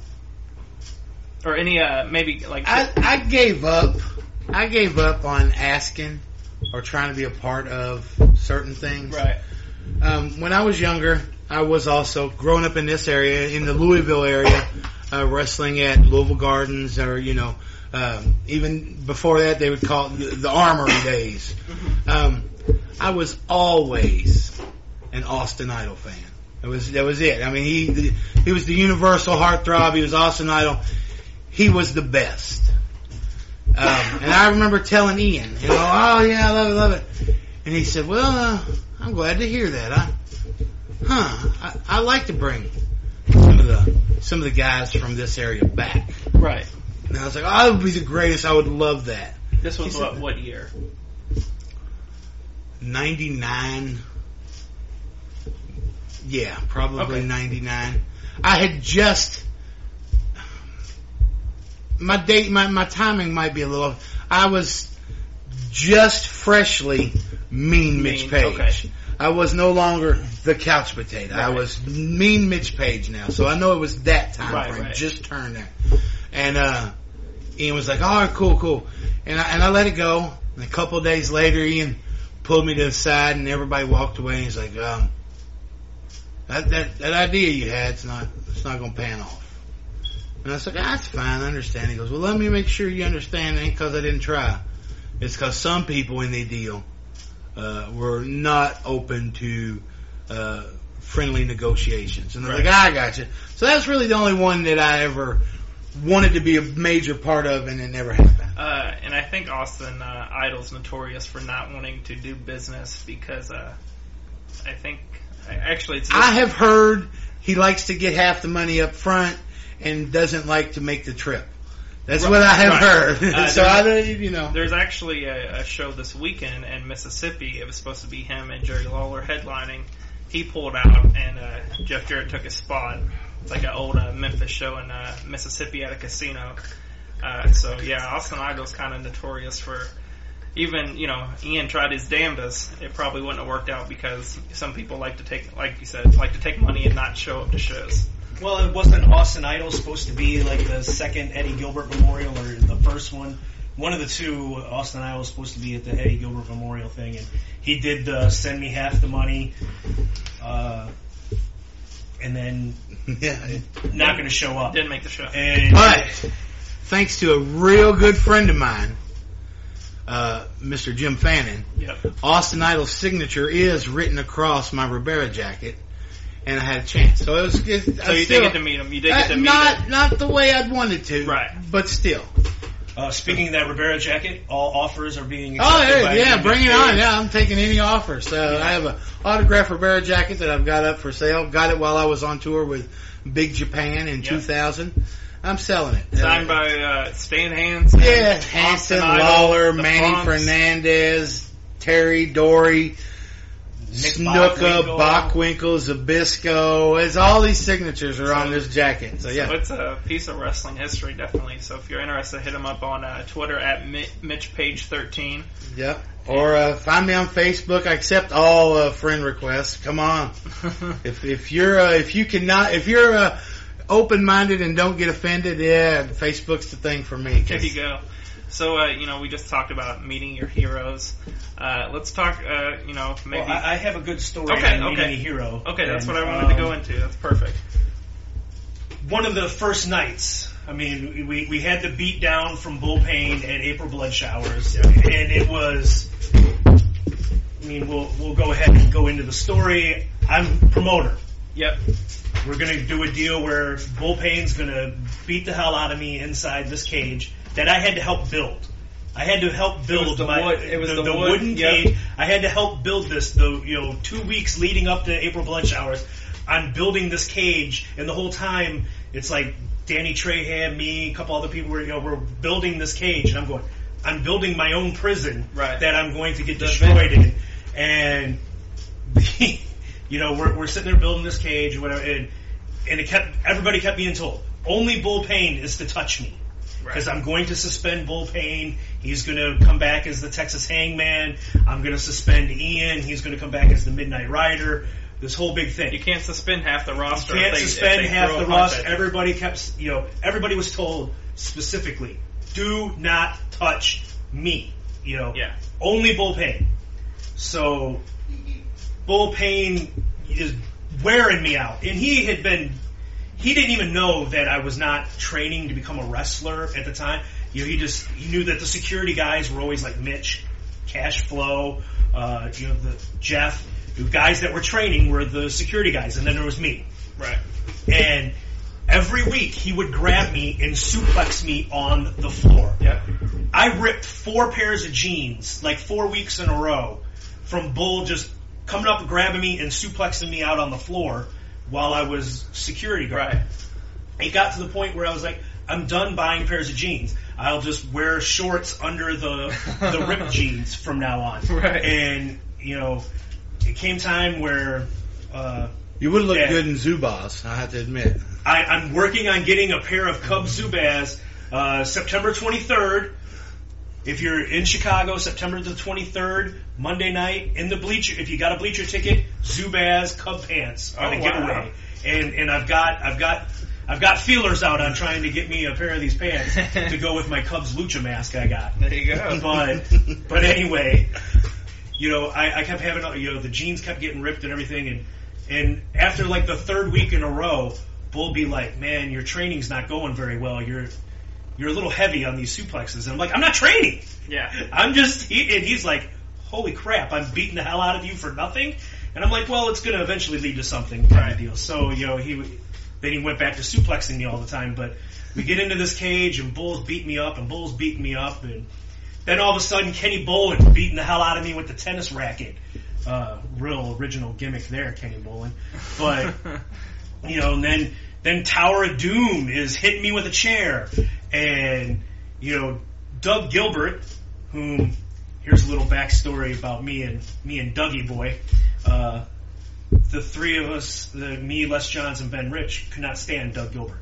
A: Or any uh, maybe like
D: I, I gave up. I gave up on asking or trying to be a part of certain things.
A: right,
D: Um, when I was younger, I was also growing up in this area, in the Louisville area, uh, wrestling at Louisville Gardens, or you know, um, even before that they would call it the, the Armory days. Um, I was always an Austin Idol fan. That was that was it. I mean, he the, he was the universal heartthrob. He was Austin Idol. He was the best. Um, and I remember telling Ian, you know, oh yeah, I love it, love it. And he said, well, uh, I'm glad to hear that. I, huh, I, I like to bring some of the some of the guys from this area back.
A: Right.
D: And I was like, oh, that would be the greatest. I would love that.
A: This was what what year?
D: 99. Yeah, probably
A: Okay.
D: 99. I had just my date my my timing might be a little I was just freshly mean Mitch Page.
A: okay.
D: I was no longer the couch potato. I was mean Mitch Page now. So I know it was that time
A: Right,
D: frame.
A: right.
D: Just turned there. And uh Ian was like, "All right, cool, cool," and I, and I let it go. And a couple of days later, Ian pulled me to the side, and everybody walked away. And he's like, um, "That that that idea you had, it's not it's not going to pan off." And I was like, "That's fine, I understand." He goes, "Well, let me make sure you understand. It ain't because I didn't try. It's because some people in the deal uh, were not open to." Uh, friendly negotiations and was
A: Right.
D: like I got you so that's really the only one that I ever wanted to be a major part of and it never happened
A: Uh, and I think Austin uh, Idol's notorious for not wanting to do business because uh, I think actually it's
D: I have heard he likes to get half the money up front and doesn't like to make the trip. That's
A: Right,
D: what I have
A: right.
D: heard.
A: Uh,
D: so I don't, you know.
A: There's actually a, a show this weekend in Mississippi. It was supposed to be him and Jerry Lawler headlining. He pulled out, and uh, Jeff Jarrett took his spot. It's like an old uh, Memphis show in uh, Mississippi at a casino. Uh, so yeah, Austin Idol's kind of notorious for. Even you know, Ian tried his damnedest. It probably wouldn't have worked out because some people like to take, like you said, like to take money and not show up to shows.
E: Well, it wasn't Austin Idol supposed to be like the second Eddie Gilbert Memorial or the first one? One of the two, Austin Idol was supposed to be at the Eddie Gilbert Memorial thing, and he did uh, send me half the money, uh, and then
D: yeah.
E: not going to show up.
A: Didn't make the show.
E: And
D: But thanks to a real good friend of mine, uh, Mr. Jim Fannin,
A: Yep.
D: Austin Idol's signature is written across my Ribera jacket, and I had a chance. So it was. It,
A: So you did get to meet him. You did get to meet
D: not
A: him.
D: not the way I'd wanted to,
A: Right.
D: But still.
E: uh, speaking of that Ribera jacket, all offers are being
D: Oh
E: accepted
D: yeah,
E: by
D: yeah, bring it on. Yeah, I'm taking any offers. So I have a autographed Ribera jacket that I've got up for sale. Got it while I was on tour with Big Japan in
A: Yep.
D: 2000. I'm selling it.
A: Signed
D: Uh,
A: by uh, Stan Hansen.
D: yeah,
A: Austin Hansen,
D: Lawler, Manny
A: Fonts.
D: Fernandez, Terry Dory,
E: Bockwinkel.
D: Bockwinkel, Zbyszko. It's all these signatures are on this jacket. So
A: So
D: yeah,
A: it's a piece of wrestling history, definitely. So if you're interested, hit him up on uh, Twitter at Mi- MitchPage13.
D: yeah. Or uh, find me on Facebook. I accept all uh, friend requests. Come on. If if you're uh, if you cannot if you're uh, open minded and don't get offended, yeah, Facebook's the thing for me.
A: there you go. So uh, you know, we just talked about meeting your heroes. Uh, let's talk. Uh, you know, maybe.
E: Well, I, I have a good story
A: Okay,
E: on meeting
A: okay.
E: a hero.
A: okay, that's what I wanted to go
E: um,
A: into. That's perfect.
E: one of the first nights. I mean, we, we had the beat down from Bull Pain and April Blood Showers, and it was. I mean, we'll we'll go ahead and go into the story. I'm promoter.
A: Yep.
E: We're gonna do a deal where Bull Pain's gonna beat the hell out of me inside this cage that I had to help build. I had to help build
A: the
E: my
A: wood- it was
E: the,
A: the
E: the
A: wood,
E: wooden
A: yep.
E: cage. I had to help build this. The you know two weeks leading up to April Blood Showers, I'm building this cage, and the whole time it's like Danny Trahan, me, a couple other people were you know we're building this cage, and I'm going. I'm building my own prison
A: Right.
E: that I'm going to get destroyed in, and you know we're we're sitting there building this cage, whatever, and and it kept everybody kept being told only Bull Pain is to touch me because I'm going to suspend Bull Pain. He's going to come back as the Texas Hangman. I'm going to suspend Ian. He's going to come back as the Midnight Rider. This whole big thing.
A: You can't suspend half the roster.
E: You
A: Can't they,
E: suspend half the roster. Everybody kept, you know, everybody was told specifically, do not touch me. You know,
A: Yeah.
E: only Bull Pain. So Bull Pain is wearing me out. And he had been, he didn't even know that I was not training to become a wrestler at the time. You know, he just, he knew that the security guys were always like Mitch, Cash Flow, uh, you know, the Jeff, the guys that were training were the security guys, and then there was me.
A: Right.
E: And every week he would grab me and suplex me on the floor.
A: Yep.
E: I ripped four pairs of jeans, like four weeks in a row, from Bull just coming up grabbing me and suplexing me out on the floor while I was security guard.
A: Right.
E: It got to the point where I was like, I'm done buying pairs of jeans. I'll just wear shorts under the the ripped jeans from now on.
A: Right.
E: And you know, it came time where uh,
D: You would look
E: Yeah.
D: good in Zubaz, I have to admit.
E: I, I'm working on getting a pair of Cub Zubaz uh, September 23rd. If you're in Chicago, September the 23rd, Monday night, in the bleacher, if you got a bleacher ticket, Zubaz Cub pants are oh, the
A: Oh, wow.
E: giveaway. And and I've got I've got I've got feelers out on trying to get me a pair of these pants to go with my Cubs lucha mask I got.
A: There you go.
E: But but anyway, you know, I, I kept having you know the jeans kept getting ripped and everything, and and after like the third week in a row, Bull be like, "Man, your training's not going very well. You're you're a little heavy on these suplexes." And I'm like, "I'm not training.
A: Yeah.
E: I'm just." He, and he's like, "Holy crap! I'm beating the hell out of you for nothing." And I'm like, "Well, it's going to eventually lead to something kind of deal." So you know, he then he went back to suplexing me all the time, but. We get into this cage and Bull's beating me up and Bull's beating me up and then all of a sudden, Kenny Bolin beating the hell out of me with the tennis racket. Uh, real original gimmick there, Kenny Bolin. But you know, and then then Tower of Doom is hitting me with a chair, and you know, Doug Gilbert, whom here's a little backstory about me and me and Dougie Boy. Uh, the three of us, the me, Les Johns, and Ben Rich, could not stand Doug Gilbert.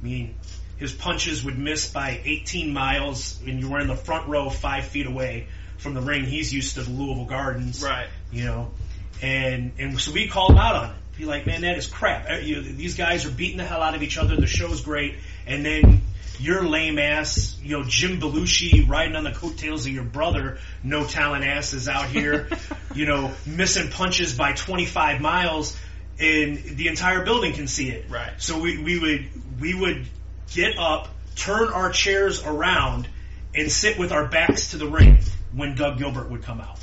E: I mean, his punches would miss by 18 miles, and you were in the front row, five feet away from the ring. He's used to the Louisville Gardens,
A: Right.
E: you know, and and so we called him out on it. Be like, man, that is crap. Uh, You, these guys are beating the hell out of each other. The show's great, and then your lame ass, you know, Jim Belushi riding on the coattails of your brother, no talent ass is out here, you know, missing punches by 25 miles, and the entire building can see it.
A: Right.
E: So we, we would we would get up, turn our chairs around, and sit with our backs to the ring when Doug Gilbert would come out.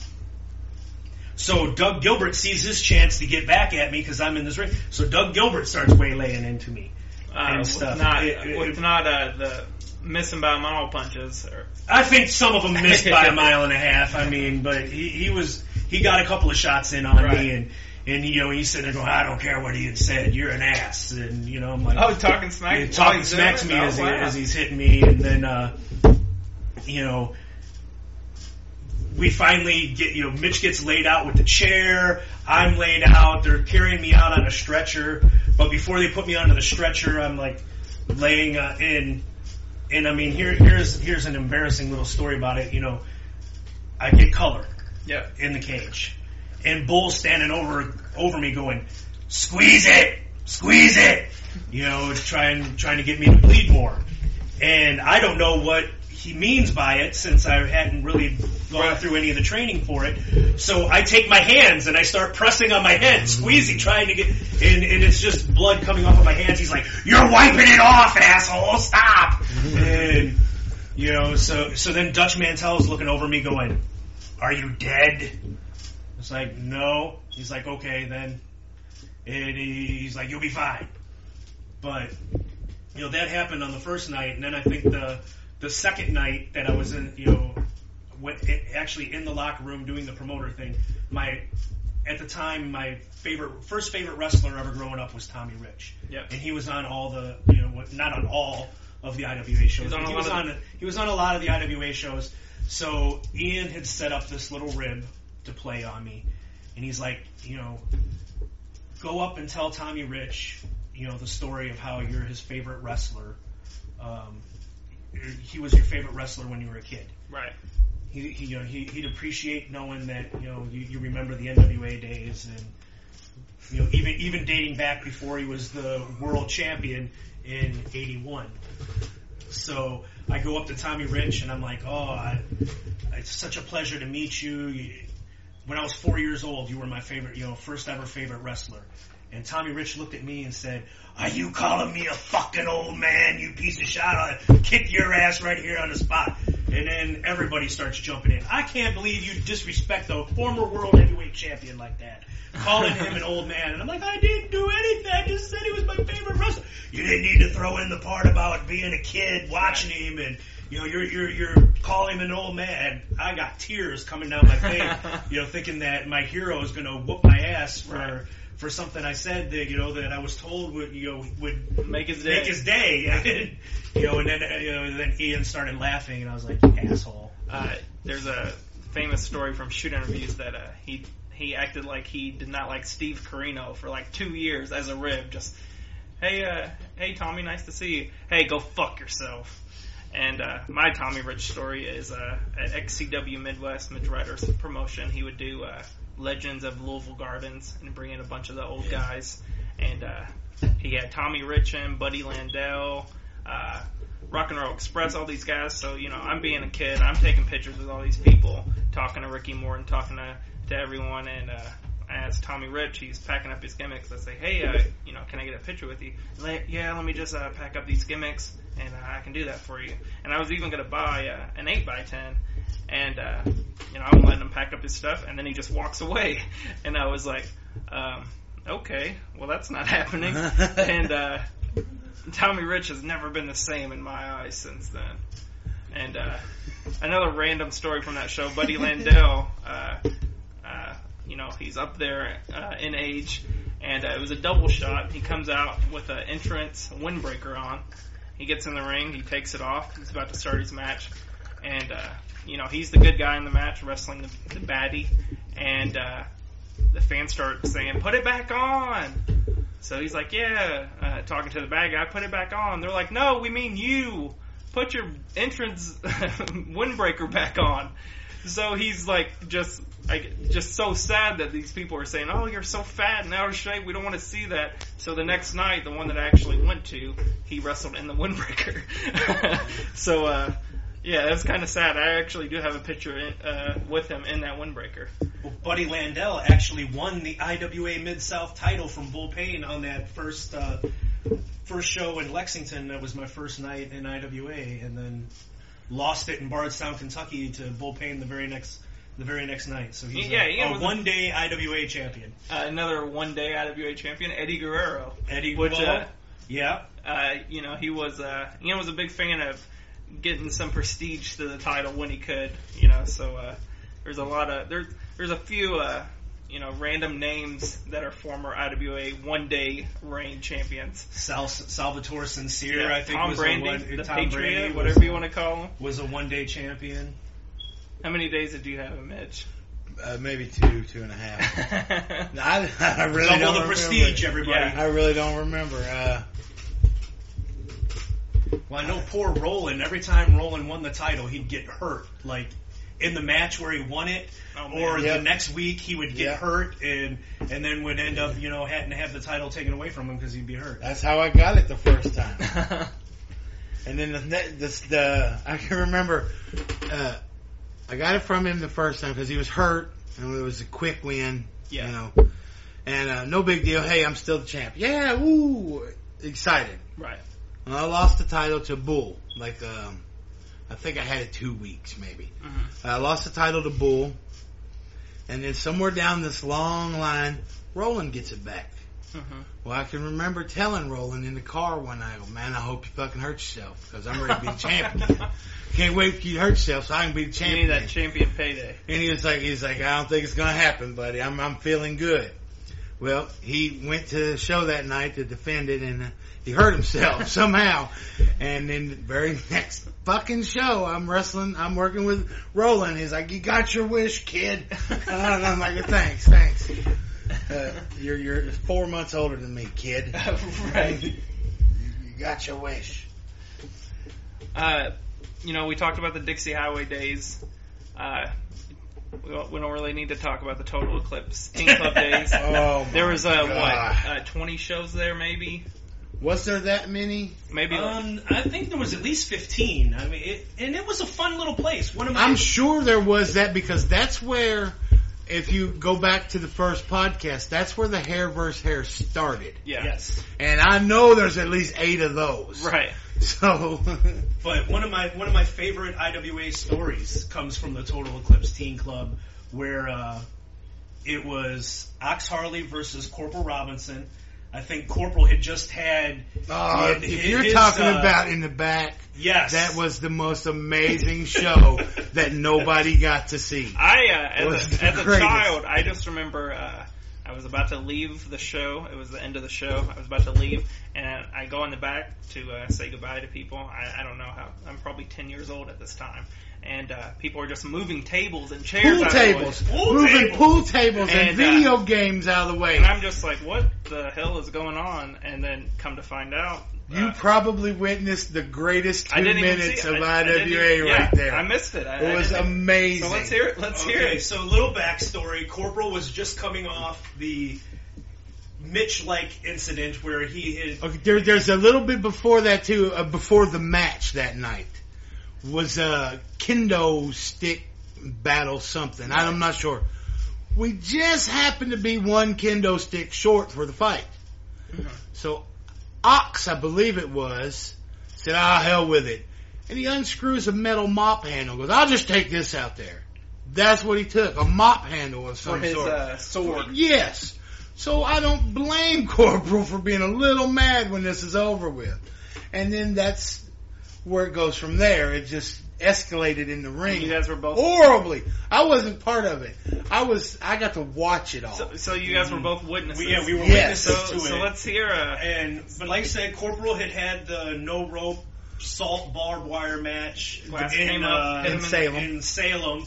E: So Doug Gilbert sees his chance to get back at me because I'm in this ring. So Doug Gilbert starts waylaying into me.
A: Uh,
E: And stuff.
A: not
E: It- it-
A: with not uh, the missing by a mile punches. Or,
E: I think some of them missed by a mile and a half. I mean, but he, he was he got a couple of shots in on
A: Right.
E: me, and and you know he's sitting there going, I don't care what he had said, you're an ass, and you know I'm like,
A: oh, talking smack.
E: Talking smack to me as,
A: Oh,
E: he, as he's hitting me, and then uh, you know we finally get you know Mitch gets laid out with the chair. I'm laid out. They're carrying me out on a stretcher, but before they put me onto the stretcher, I'm like laying uh, in. And I mean, here here's here's an embarrassing little story about it. You know, I get color
A: Yep.
E: in the cage, and Bull standing over over me, going, "Squeeze it, squeeze it," you know, trying trying to get me to bleed more. And I don't know what he means by it since I hadn't really gone through any of the training for it. So I take my hands and I start pressing on my head, squeezing, trying to get, and, and it's just blood coming off of my hands. He's like, "You're wiping it off, asshole! Stop!" and you know, so so then Dutch Mantell's looking over me, going, "Are you dead?" It's like, "No." He's like, "Okay, then." And he's like, "You'll be fine." But you know that happened on the first night, and then I think the the second night that I was in, you know, went, actually in the locker room doing the promoter thing. My at the time, my favorite first favorite wrestler ever growing up was Tommy Rich,
A: Yep.
E: and he was on all the you know not on all of the IWA shows.
A: was on
E: he was on he was on a lot of the IWA shows. So Ian had set up this little rib to play on me, and he's like, you know, go up and tell Tommy Rich, you know, the story of how you're his favorite wrestler. Um, he was your favorite wrestler when you were a kid.
A: Right.
E: He, he, you know, he, he'd appreciate knowing that you know you, you remember the NWA days and you know even even dating back before he was the world champion in '81. So I go up to Tommy Rich and I'm like, oh, I, it's such a pleasure to meet you. You- When I was four years old, you were my favorite, you know, first ever favorite wrestler. And Tommy Rich looked at me and said, "Are you calling me a fucking old man, you piece of shit? I'll kick your ass right here on the spot." And then everybody starts jumping in. I can't believe you disrespect a former world heavyweight champion like that, calling him an old man. And I'm like, I didn't do anything. I just said he was my favorite wrestler. You didn't need to throw in the part about being a kid watching him and you know, you're you're you're calling him an old man. I got tears coming down my face, you know, thinking that my hero is going to whoop my ass for
A: Right.
E: For something I said that you know that I was told would you know would
A: Make his day.
E: make his day. you know, and then uh, you know, and then Ian started laughing, and I was like, asshole."
A: Uh, there's a famous story from shoot interviews that uh, he he acted like he did not like Steve Corino for like two years as a rib. Just hey, uh, hey Tommy, nice to see you. Hey, go fuck yourself. And uh, my Tommy Rich story is uh, at XCW Midwest Mid Riders promotion. He would do uh, Legends of Louisville Gardens and bring in a bunch of the old guys. And uh, he had Tommy Rich in, Buddy Landel, uh, Rock and Roll Express, all these guys. So you know, I'm being a kid. I'm taking pictures with all these people, talking to Ricky Morton, talking to to everyone, and uh, I asked Tommy Rich. He's packing up his gimmicks. I say, hey, uh, you know, can I get a picture with you? Like, yeah, let me just uh, pack up these gimmicks, and uh, I can do that for you. And I was even going to buy uh, an eight by ten. And uh, you know, I'm letting him pack up his stuff, and then he just walks away. And I was like, um, "Okay, well that's not happening." and uh, Tommy Rich has never been the same in my eyes since then. And uh, another random story from that show, Buddy Landel. Uh, uh, you know, he's up there uh, in age, and uh, it was a double shot. He comes out with an entrance windbreaker on. He gets in the ring. He takes it off. He's about to start his match, and uh, you know he's the good guy in the match, wrestling the, the baddie, and uh, the fans start saying, "Put it back on." So he's like, "Yeah," uh, talking to the bad guy, "Put it back on." They're like, "No, we mean you. Put your entrance windbreaker back on." So he's like, just like, just so sad that these people are saying, "Oh, you're so fat and out of shape. We don't want to see that." So the next night, the one that I actually went to, he wrestled in the windbreaker. so. uh yeah, that's kind of sad. I actually do have a picture in, uh, with him in that windbreaker.
E: Well, Buddy Landel actually won the IWA Mid South title from Bull Pain on that first uh, first show in Lexington. That was my first night in IWA, and then lost it in Bardstown, Kentucky, to Bull Pain the very next the very next night. So he's
A: Yeah,
E: a,
A: Ian
E: a one day IWA champion.
A: Uh, another one day IWA champion, Eddie Guerrero.
E: Eddie,
A: Which,
E: well,
A: uh,
E: yeah,
A: Uh, you know, he was uh, Ian was a big fan of getting some prestige to the title when he could. You know, so uh, there's a lot of there's there's a few uh, you know random names that are former IWA one day reign champions.
E: Sal, Salvatore Sincere, I think
A: Tom
E: was Brandi, one,
A: the
E: Tom
A: Patriot,
E: Brandi
A: whatever
E: was,
A: you want to call him.
E: was a one day champion.
A: How many days did you have him, Mitch?
D: Uh, maybe two, two and a half. I, I really
E: Double
D: don't
E: the
D: remember.
E: prestige, everybody.
A: Yeah.
D: I really don't remember. Uh,
E: Well, I know poor Roland. Every time Roland won the title, he'd get hurt. Like in the match where he won it,
A: Oh, man.
E: or the next week he would get
D: Yep.
E: hurt and and then would end up you know having to have the title taken away from him because he'd be hurt.
D: that's how I got it the first time. And then the, ne- this, the I can remember, uh, I got it from him the first time because he was hurt and it was a quick win.
A: Yeah.
D: You know, and uh, no big deal. Hey, I'm still the champ. Yeah, woo, excited.
A: right.
D: And I lost the title to Bull. Like, um, I think I had it two weeks maybe.
A: Mhm.
D: I lost the title to Bull, and then somewhere down this long line, Roland gets it back.
A: hmm
D: Well, I can remember telling Roland in the car one night, oh, "Man, I hope you fucking hurt yourself because I'm ready to be the champion. Can't wait for you to hurt yourself so I can be the
A: You
D: champion."
A: need that champion payday.
D: And he was like, "He's like, I don't think it's gonna happen, buddy. I'm I'm feeling good." Well, he went to the show that night to defend it, and uh, he hurt himself somehow. And then the very next fucking show, I'm wrestling. I'm working with Roland. He's like, "You got your wish, kid." and I'm like, "Thanks, thanks." Uh, you're you're four months older than me, kid.
A: right.
D: You, you got your wish.
A: Uh, you know, we talked about the Dixie Highway days. Uh, we don't, we don't really need to talk about the Total Eclipse Teen Club days.
D: Oh,
A: There was uh,
D: God.
A: what uh, twenty shows there, maybe,
D: Was there that many?
A: maybe.
E: Um, I think there was at least fifteen. I mean, it, and it was a fun little place. One of my
D: I'm sure there was that because that's where if you go back to the first podcast, that's where the hair versus hair started.
A: Yeah.
E: Yes.
D: And I know there's at least eight of those.
A: Right.
D: So,
E: But one of my one of my favorite IWA stories comes from the Total Eclipse Teen Club, where uh, it was Ox Harley versus Corporal Robinson. I think Corporal had just had.
D: uh, if
E: his,
D: you're
E: uh,
D: talking about in the back,
E: yes,
D: that was the most amazing show that nobody got to see.
A: I, uh, as, a, as a child, I just remember uh, I was about to leave the show. It was the end of the show. I was about to leave, and I go in the back to uh, say goodbye to people. I, I don't know how. I'm probably 10 years old at this time. And uh, people are just moving tables and chairs.
D: Pool
A: out of the way.
D: tables,
E: Pool
D: moving
E: tables.
D: pool tables and,
A: And, uh,
D: video games out of the way.
A: And I'm just like, what the hell is going on? And then come to find out,
D: You
A: uh,
D: probably witnessed the greatest two minutes
A: see
D: of
A: it. I- I didn't
D: IWA right there.
A: I missed it. I,
D: it
A: I
D: was amazing.
A: So let's hear it. Let's hear it.
E: so little backstory. Corporal was just coming off the Mitch-like incident where he had
D: Okay, there, there's a little bit before that too. Uh, before the match that night was a kendo stick battle something. I'm not sure. We just happened to be one kendo stick short for the fight. So Ox, I believe it was, said, "Ah, hell with it," and he unscrews a metal mop handle. Goes, "I'll just take this out there." That's what he took, a mop handle of
A: For
D: some
A: his
D: sort.
A: uh, sword.
D: Yes. So I don't blame Corporal for being a little mad when this is over with. And then that's where it goes from there. It just escalated in the ring.
A: You guys were both.
D: horribly. I wasn't part of it. I was I got to watch it all.
A: So, so you guys were both witnesses.
E: we, yeah, we were
D: Yes.
E: witnesses
A: So,
E: to
A: so
E: it.
A: let's hear. Uh,
E: And but like I said, Corporal had had the no rope salt barbed wire match
A: Glass
E: in,
A: came up,
E: uh,
D: in
A: in-
D: Salem.
E: in Salem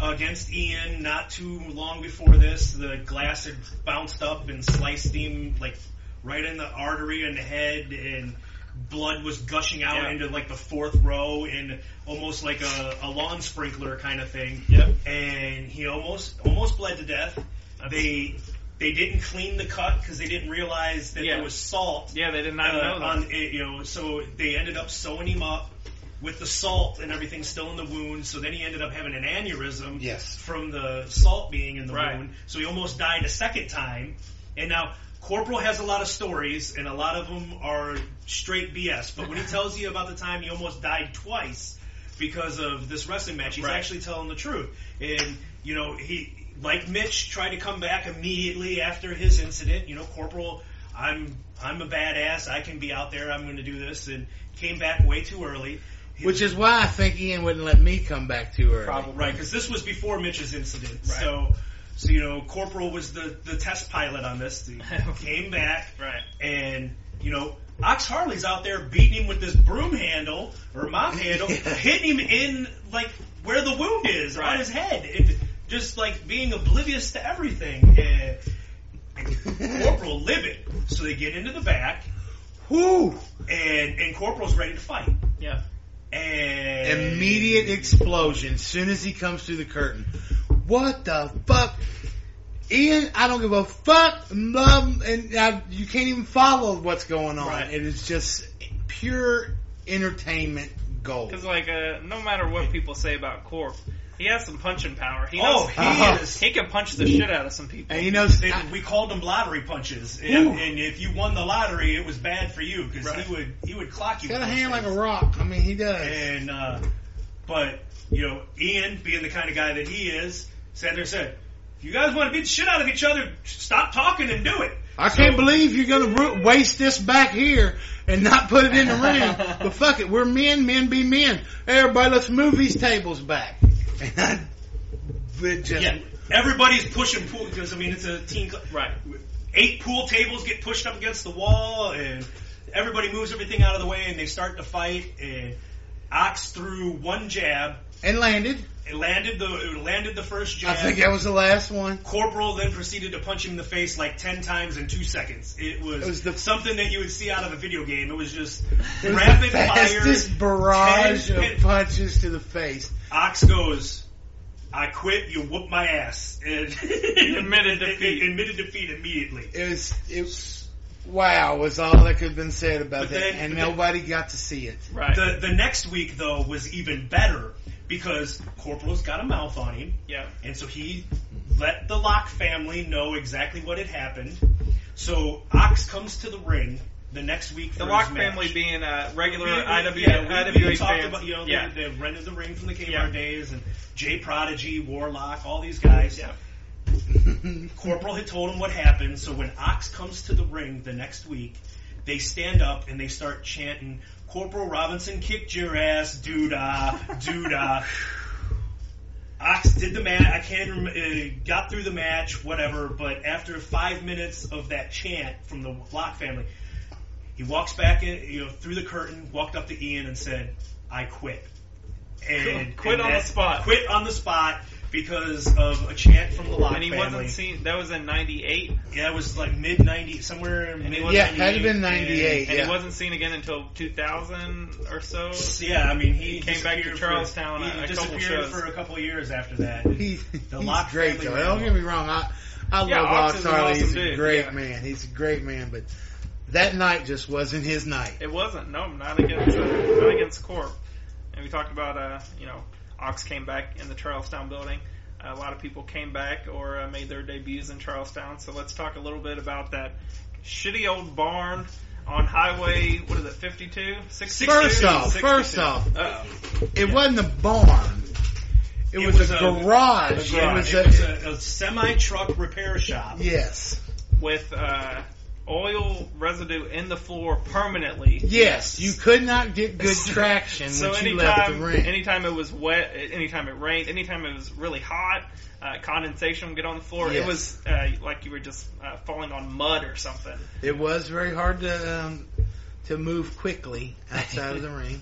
E: against Ian. Not too long before this, the glass had bounced up and sliced him like right in the artery in the head, and blood was gushing out
A: Yeah.
E: into like the fourth row, in almost like a, a lawn sprinkler kind of thing.
A: Yep.
E: And he almost almost bled to death. They they didn't clean the cut because they didn't realize that
A: Yeah.
E: there was salt
A: yeah, they did not
E: uh,
A: know that.
E: on it, you know, so they ended up sewing him up with the salt and everything still in the wound. So then he ended up having an aneurysm
D: Yes.
E: from the salt being in the
A: Right.
E: wound. So he almost died a second time. And now Corporal has a lot of stories, and a lot of them are straight BS. But when he tells you about the time he almost died twice because of this wrestling match, he's
A: Right.
E: actually telling the truth. And you know, he like Mitch tried to come back immediately after his incident. You know, Corporal, I'm I'm a badass. I can be out there. I'm going to do this, and came back way too early.
D: Which is why I think Ian wouldn't let me come back too early.
A: Probably.
E: Right, because this was before Mitch's incident.
A: Right.
E: So, so you know, Corporal was the the test pilot on this. He came back,
A: Right.
E: and you know, Ox Harley's out there beating him with this broom handle or mop handle, hitting him in like where the wound is on his head, and just like being oblivious to everything. And, and Corporal livid, so they get into the back,
D: Whoo!
E: and and Corporal's ready to fight.
A: Yeah.
E: And
D: Immediate explosion. Soon as he comes through the curtain. What the fuck? Ian, I don't give a fuck. Love, and uh, you can't even follow what's going on.
E: Right.
D: It is just pure entertainment gold.
A: Because like, uh, no matter what people say about Corp, he has some punching power. He
E: Oh, he
D: Uh-huh.
E: is.
A: he can punch the shit out of some people.
D: And you know,
E: They,
D: I-
E: we called them lottery punches,
D: Ooh.
E: and, and if you won the lottery, it was bad for you because
A: Right.
E: he would he would clock you.
D: he's got a hand
E: those
D: like a rock. I mean, he does.
E: And uh, but you know, Ian, being the kind of guy that he is, sat there and said, "If you guys want to beat the shit out of each other, stop talking and do it."
D: I can't believe you're going to ru- waste this back here and not put it in the ring. but fuck it, we're men, men be men. Everybody, let's move these tables back. And I, it just,
E: Yeah, everybody's pushing pool because I mean it's a team. cl-
A: Right.
E: Eight pool tables get pushed up against the wall, and everybody moves everything out of the way, and they start to fight. And Ox threw one jab.
D: And landed.
E: It landed the it landed the first jab.
D: I think that was the last one.
E: Corporal then proceeded to punch him in the face like ten times in two seconds. It was,
D: It was the-
E: something that you would see out of a video game. It was just rapid fire.
D: Fastest barrage
E: 10
D: of
E: hit-
D: punches to the face.
E: Ox goes, I quit. You whoop my ass. And
A: Admitted defeat.
E: Admitted defeat immediately.
D: It was, it was, wow, was all that could have been said about
E: But
D: that.
E: then-
D: and
E: but then-
D: nobody got to see it.
A: right.
E: The the next week though was even better because Corporal's got a mouth on him,
A: yeah.
E: and so he let the Lock family know exactly what had happened. So Ox comes to the ring the next week. For
A: The
E: his
A: Lock
E: match.
A: family being a regular
E: We- we-
A: IW,
E: yeah, we,
A: IWA
E: we talked
A: fans.
E: about you know
A: yeah.
E: they, they rented the ring from the Kmart
A: Yeah.
E: days and Jay Prodigy, Warlock, all these guys.
A: Yeah.
E: Corporal had told him what happened, so when Ox comes to the ring the next week, they stand up and they start chanting, Corporal Robinson kicked your ass, doodah, doodah. Ox did the match, I can't rem- uh, got through the match, whatever, but after five minutes of that chant from the Lock family, he walks back in, you know, through the curtain, walked up to Ian and said, I quit. And
A: Quit
E: and
A: on the spot.
E: Quit on the spot because of a chant from the Lock
A: And he
E: family.
A: wasn't seen. That was in '98,
E: Yeah, it was like mid ninety, somewhere
A: he
E: mid
A: wasn't-
D: Yeah, had to been 98.
A: and
D: Yeah.
A: he wasn't seen again until 2000 or so.
E: Yeah, I mean he,
A: He came back to
E: disappeared
A: Charlestown
E: For,
A: a-
E: he
A: a couple
E: disappeared
A: shows.
E: for a couple of years after that.
D: He,
E: The
D: he's
E: Lock
D: great
E: family
D: though.
E: ran
D: Don't get me wrong. I I
A: Yeah,
D: love
A: Ox
D: Ox
A: is an
D: Harley.
A: awesome
D: He's a
A: dude,
D: great
A: yeah.
D: man. He's a great man, but that night just wasn't his night.
A: It wasn't. No, not against uh, not against Corp. And we talked about uh, you know, Ox came back in the Charlestown building. a lot of people came back or uh, made their debuts in Charlestown. So let's talk a little bit about that shitty old barn on Highway. What is it? 52, 62?
D: First off,
A: 62.
D: first off,
A: Uh-oh.
D: it wasn't a barn. It,
E: It
D: was,
E: was
D: a,
E: a-
D: garage.
E: Yeah,
D: it was
E: it
D: a,
E: was a, a semi truck repair shop.
D: yes,
A: with uh, oil residue in the floor permanently.
D: yes. You could not get good traction
A: So
D: when you left
A: anytime,
D: the ring.
A: anytime it was wet, anytime it rained, anytime it was really hot, uh, condensation would get on the floor.
D: Yes.
A: It was uh, like you were just uh, falling on mud or something.
D: It was very hard to um, to move quickly outside of the ring.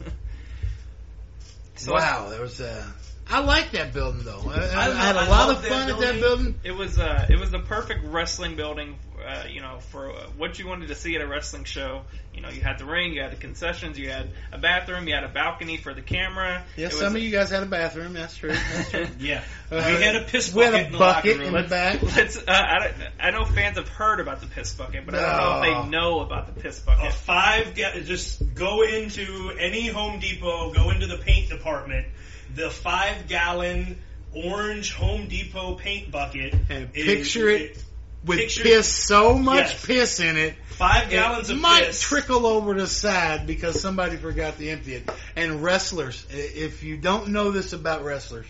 A: So
D: wow, there was a. I like that building though. I, I,
E: I
D: had a
E: I
D: lot of fun at that
E: building.
D: building.
A: It was uh, it was the perfect wrestling building, uh, you know, for uh, what you wanted to see at a wrestling show. You know, you had the ring, you had the concessions, you had a bathroom, you had a balcony for the camera.
D: Yes,
A: It
D: some
A: was-
D: of you guys had a bathroom. That's true. That's true.
E: Yeah,
D: Uh,
E: we had a piss
D: we
E: bucket
D: had a
E: in the
D: bucket
E: locker
D: in
E: room.
D: the back.
A: Let's. Uh, I, I know fans have heard about the piss bucket, but I don't know if they know about the piss
E: A
A: bucket.
E: five, ga- just go into any Home Depot, go into the paint department. The five gallon orange Home Depot paint bucket.
D: And
E: is-
D: picture it With
E: Picture-
D: piss, so much
E: Yes.
D: piss in it,
E: Five gallons
D: it
E: of
D: might
E: piss.
D: trickle over the side because somebody forgot to empty it. And wrestlers, if you don't know this about wrestlers,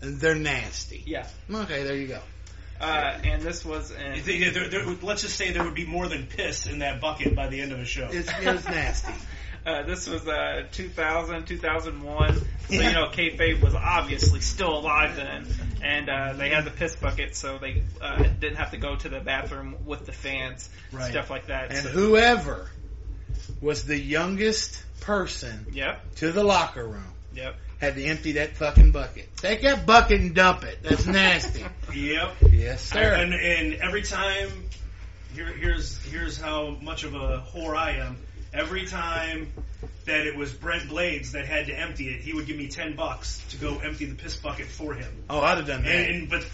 D: they're nasty.
A: Yeah.
D: Okay, there you go.
A: Uh, and this was in.
E: You think that there- there- let's just say there would be more than piss in that bucket by the end of the show.
D: It's, it's nasty.
A: Uh, this was uh, 2000, 2001. So, you know, kayfabe was obviously still alive then. And uh, they had the piss bucket, so they uh, didn't have to go to the bathroom with the fans,
D: Right.
A: stuff like that.
D: And
A: So-
D: whoever was the youngest person
A: Yep,
D: to the locker room
A: yep.
D: had to empty that fucking bucket. Take that bucket and dump it. That's nasty.
E: Yep.
D: yes, sir.
E: And, and every time, here, here's here's how much of a whore I am. Every time that it was Brent Blades that had to empty it, he would give me ten bucks to go empty the piss bucket for him.
D: oh, I'd have done that.
E: And, and but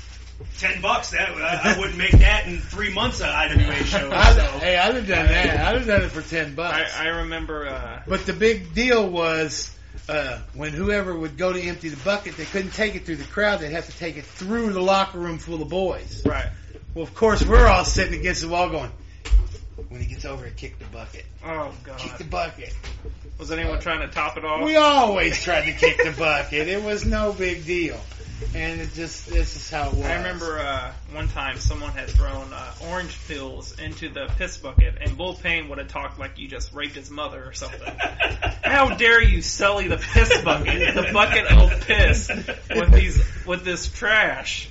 E: ten bucks that I, I wouldn't make that in three months of IWA shows.
D: I'd,
E: So.
D: hey, I'd have done that. I'd have done it for ten
A: I,
D: bucks.
A: I remember. Uh,
D: but the big deal was uh, when whoever would go to empty the bucket, they couldn't take it through the crowd. They'd have to take it through the locker room full of boys.
A: right.
D: Well, of course, we're all sitting against the wall going. When he gets over, kick the bucket.
A: Oh God!
D: Kick the bucket.
A: Was anyone trying to top it off?
D: We always tried to kick the bucket. It was no big deal. And it just, this is how it was.
A: I remember uh, one time someone had thrown uh, orange pills into the piss bucket, and Bull Pain would have talked like you just raped his mother or something. How dare you sully the piss bucket, the bucket of piss, with these with this trash?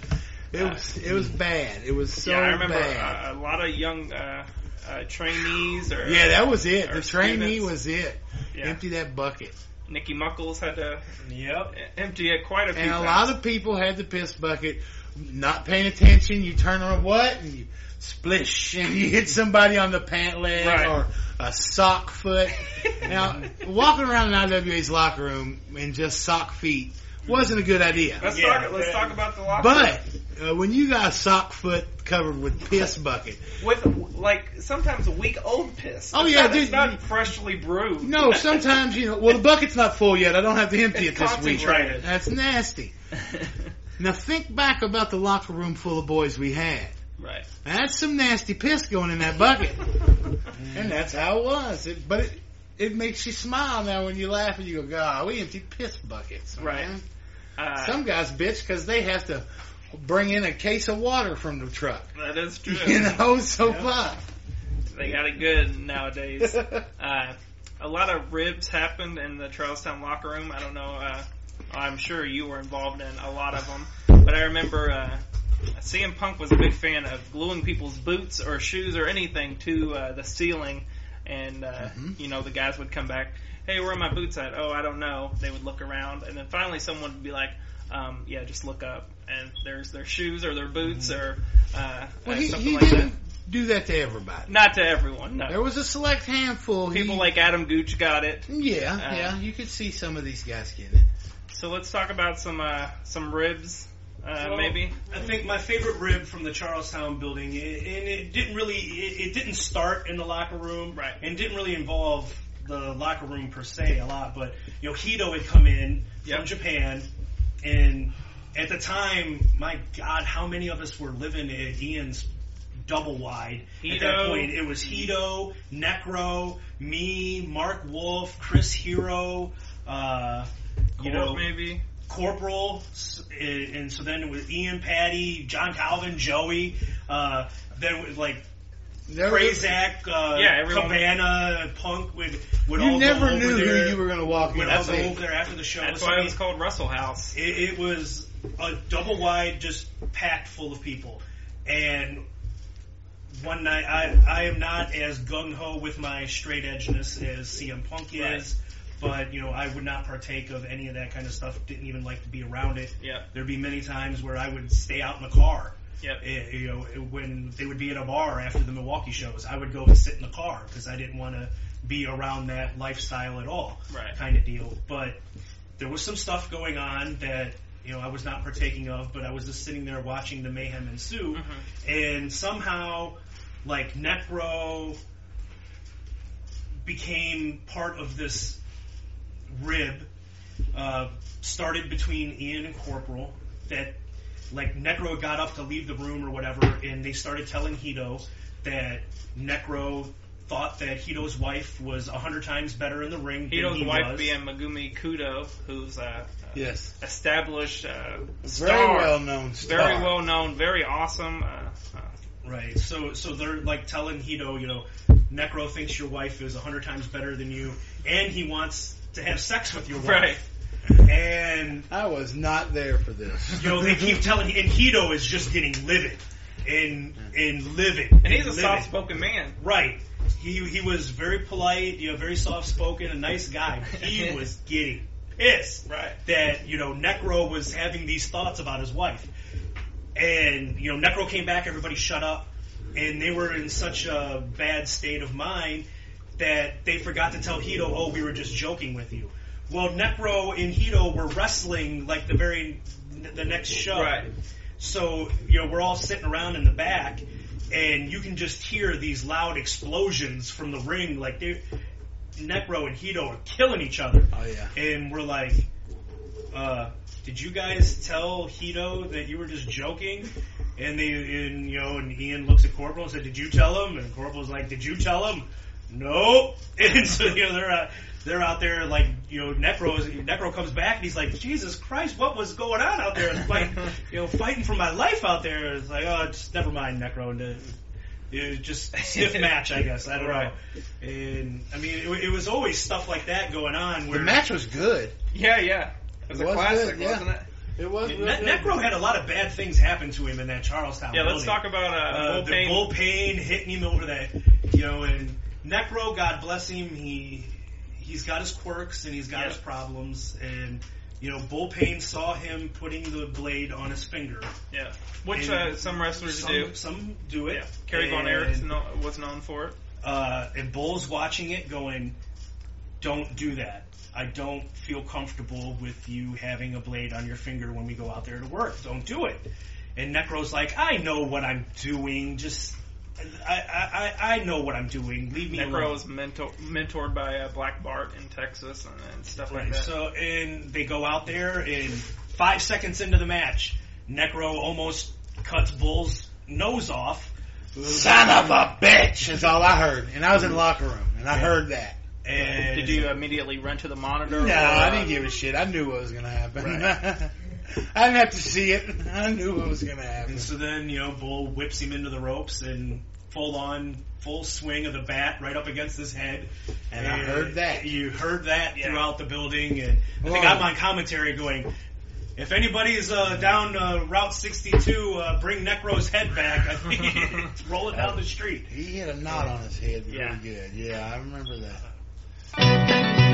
D: It was, it was bad. It was so
A: yeah, I remember
D: bad.
A: uh, a lot of young uh, uh, trainees or
D: yeah, that was it. The trainee
A: students.
D: was it.
A: yeah.
D: Empty that bucket.
A: Nicky Muckles had to
E: Yep.
A: empty it quite a few
D: And a
A: times.
D: lot of people had the piss bucket, not paying attention. You turn on what and you splish and you hit somebody on the pant leg
A: Right.
D: or a sock foot. now, walking around an IWA's locker room in just sock feet wasn't a good idea.
A: let's
E: Yeah.
A: talk. Let's talk about the locker
D: But uh, when you got a sock foot covered with piss bucket,
A: with like sometimes a week old piss.
D: Oh,
A: It's
D: yeah,
A: not,
D: dude,
A: it's not
D: you-
A: freshly brewed.
D: no, sometimes you know. Well, the bucket's not full yet. I don't have to empty
A: It's
D: it this week.
A: concentrated.
D: That's nasty. Now think back about the locker room full of boys we had.
A: Right.
D: That's some nasty piss going in that bucket. and that's how it was. It, but it, it makes you smile now when you laugh and you go, God, we empty piss buckets.
A: Right.
D: Man."
A: Uh,
D: Some guys bitch because they have to bring in a case of water from the truck.
A: that is true.
D: You know, so fuck.
A: They got it good nowadays. Uh, a lot of ribs happened in the Charlestown locker room. I don't know. Uh, I'm sure you were involved in a lot of them, but I remember uh, CM Punk was a big fan of gluing people's boots or shoes or anything to uh, the ceiling, and uh,
D: Mhm.
A: you know the guys would come back. Hey, where are my boots at? Oh, I don't know. They would look around, and then finally someone would be like, um, "Yeah, just look up." And there's their shoes or their boots or uh,
D: Well,
A: uh,
D: he,
A: something
D: he
A: like
D: didn't do that to everybody.
A: Not to everyone, no.
D: There was a select handful. he-
A: People like Adam Gooch got it.
D: yeah,
A: Uh,
D: yeah. You could see some of these guys getting it.
A: So let's talk about some uh, some ribs, uh,
E: Well,
A: maybe.
E: I think my favorite rib from the Charlestown building, i- and it didn't really, it, it didn't start in the locker room,
A: Right.
E: And didn't really involve the locker room per se a lot, but you know, Hido had come in
A: Yep.
E: from Japan, and at the time, my God, how many of us were living at Ian's double wide? At that point, it was Hido, Necro, me, Mark Wolf, Chris Hero. Uh, you
A: Corp,
E: know,
A: maybe.
E: Corporal, and and so then it was Ian, Patty, John Calvin, Joey. Uh, then it was like
D: There was-
E: Prazak, uh,
A: Yeah, everyone-
E: Cabana, Punk would would
D: you
E: all
D: never
E: go
D: knew
E: over there,
D: who you were going to walk in.
E: would all
D: and
E: go over there after the show.
A: That's
E: So,
A: why
E: I
A: it was called Russell House.
E: it, it was a double wide, just packed full of people. And one night, I I am not as gung ho with my straight edgeness as CM Punk is.
A: Right.
E: But you know, I would not partake of any of that kind of stuff. Didn't even like to be around it.
A: Yeah,
E: There'd be many times where I would stay out in the car.
A: Yep.
E: Eh, you know, when they would be at a bar after the Milwaukee shows, I would go and sit in the car because I didn't want to be around that lifestyle at all
A: Right.
E: kind of deal. But there was some stuff going on that you know I was not partaking of, but I was just sitting there watching the mayhem ensue,
A: Mhm.
E: and somehow like Necro became part of this rib. Uh, started between Ian and Corporal that like Necro got up to leave the room or whatever, and they started telling Hido that Necro thought that Hido's wife was a hundred times better in the ring than
A: Hido's
E: he
A: wife
E: was.
A: being Megumi Kudo, who's a
D: Yes.
A: established uh,
D: Very well known star.
A: very well known, very awesome. Uh, uh,
E: Right. So so they're like telling Hido, you know, Necro thinks your wife is a hundred times better than you, and he wants to have sex with your wife.
A: right.
E: And
D: I was not there for this.
E: you know they keep telling, and Hido is just getting livid, and and livid.
A: And he's a
E: livid.
A: soft-spoken man.
E: Right. He he was very polite, you know, very soft spoken, a nice guy. He was getting pissed
A: Right.
E: that you know Necro was having these thoughts about his wife, and you know Necro came back, everybody shut up, and they were in such a bad state of mind that they forgot to tell Hido, oh, we were just joking with you. Well, Necro and Hido were wrestling like the very the next show.
A: Right.
E: So, you know, we're all sitting around in the back, and you can just hear these loud explosions from the ring. Like, they, Necro and Hido are killing each other.
D: Oh yeah.
E: And we're like, uh, did you guys tell Hido that you were just joking? And they, and, you know, and Ian looks at Corporal and said, did you tell him? And Corporal's like, did you tell him? No. And so, you know, they're, uh, they're out there like, you know, Necro is, Necro comes back and he's like, Jesus Christ, what was going on out there? It's like, you know, fighting for my life out there. It's like, oh, just never mind, Necro. And it was just stiff match, I guess. I don't
A: Right.
E: know. And I mean, it, it was always stuff like that going on. Where
D: The match was good.
A: Yeah, yeah. It was
D: It
A: a classic,
D: good, yeah.
A: wasn't it?
D: It was.
E: Ne- Necro had a lot of bad things happen to him in that Charlestown.
A: Yeah, let's talk about uh,
E: uh,
A: Bull
E: the
A: Pain.
E: bull pain hitting him over that, you know, and Necro, God bless him, he he's got his quirks and he's got
A: Yeah.
E: his problems, and you know, Bull Pain saw him putting the blade on his finger.
A: Yeah, which uh, some wrestlers
E: some,
A: do.
E: Some do it.
A: Yeah, Kerry Von Erich was known for it.
E: Uh, and Bull's watching it, going, "Don't do that. I don't feel comfortable with you having a blade on your finger when we go out there to work. Don't do it." And Necro's like, "I know what I'm doing. Just, I, I, I I know what I'm doing. Leave me
A: Necro
E: alone."
A: was mentor, mentored by uh, Black Bart in Texas and, and stuff like that.
E: So, and they go out there, and five seconds into the match, Necro almost cuts Bull's nose off.
D: Son of a bitch! That's all I heard. And I was in the locker room, and I heard that.
E: And
A: Did you immediately run to the monitor?
D: No,
A: or,
D: I
A: uh,
D: didn't give a shit. I knew what was going to happen.
E: Right.
D: I didn't have to see it. I knew what was going to happen.
E: And so then, you know, Bull whips him into the ropes and full on, full swing of the bat right up against his head.
D: And I heard that.
E: You heard that
A: Yeah.
E: throughout the building. And I think
D: Whoa.
E: I'm on commentary going, if anybody is uh, down uh, Route 62, uh, bring Necro's head back. I think it's rolling down the street.
D: He hit a knot on his head pretty
A: Yeah.
D: good. Yeah, I remember that.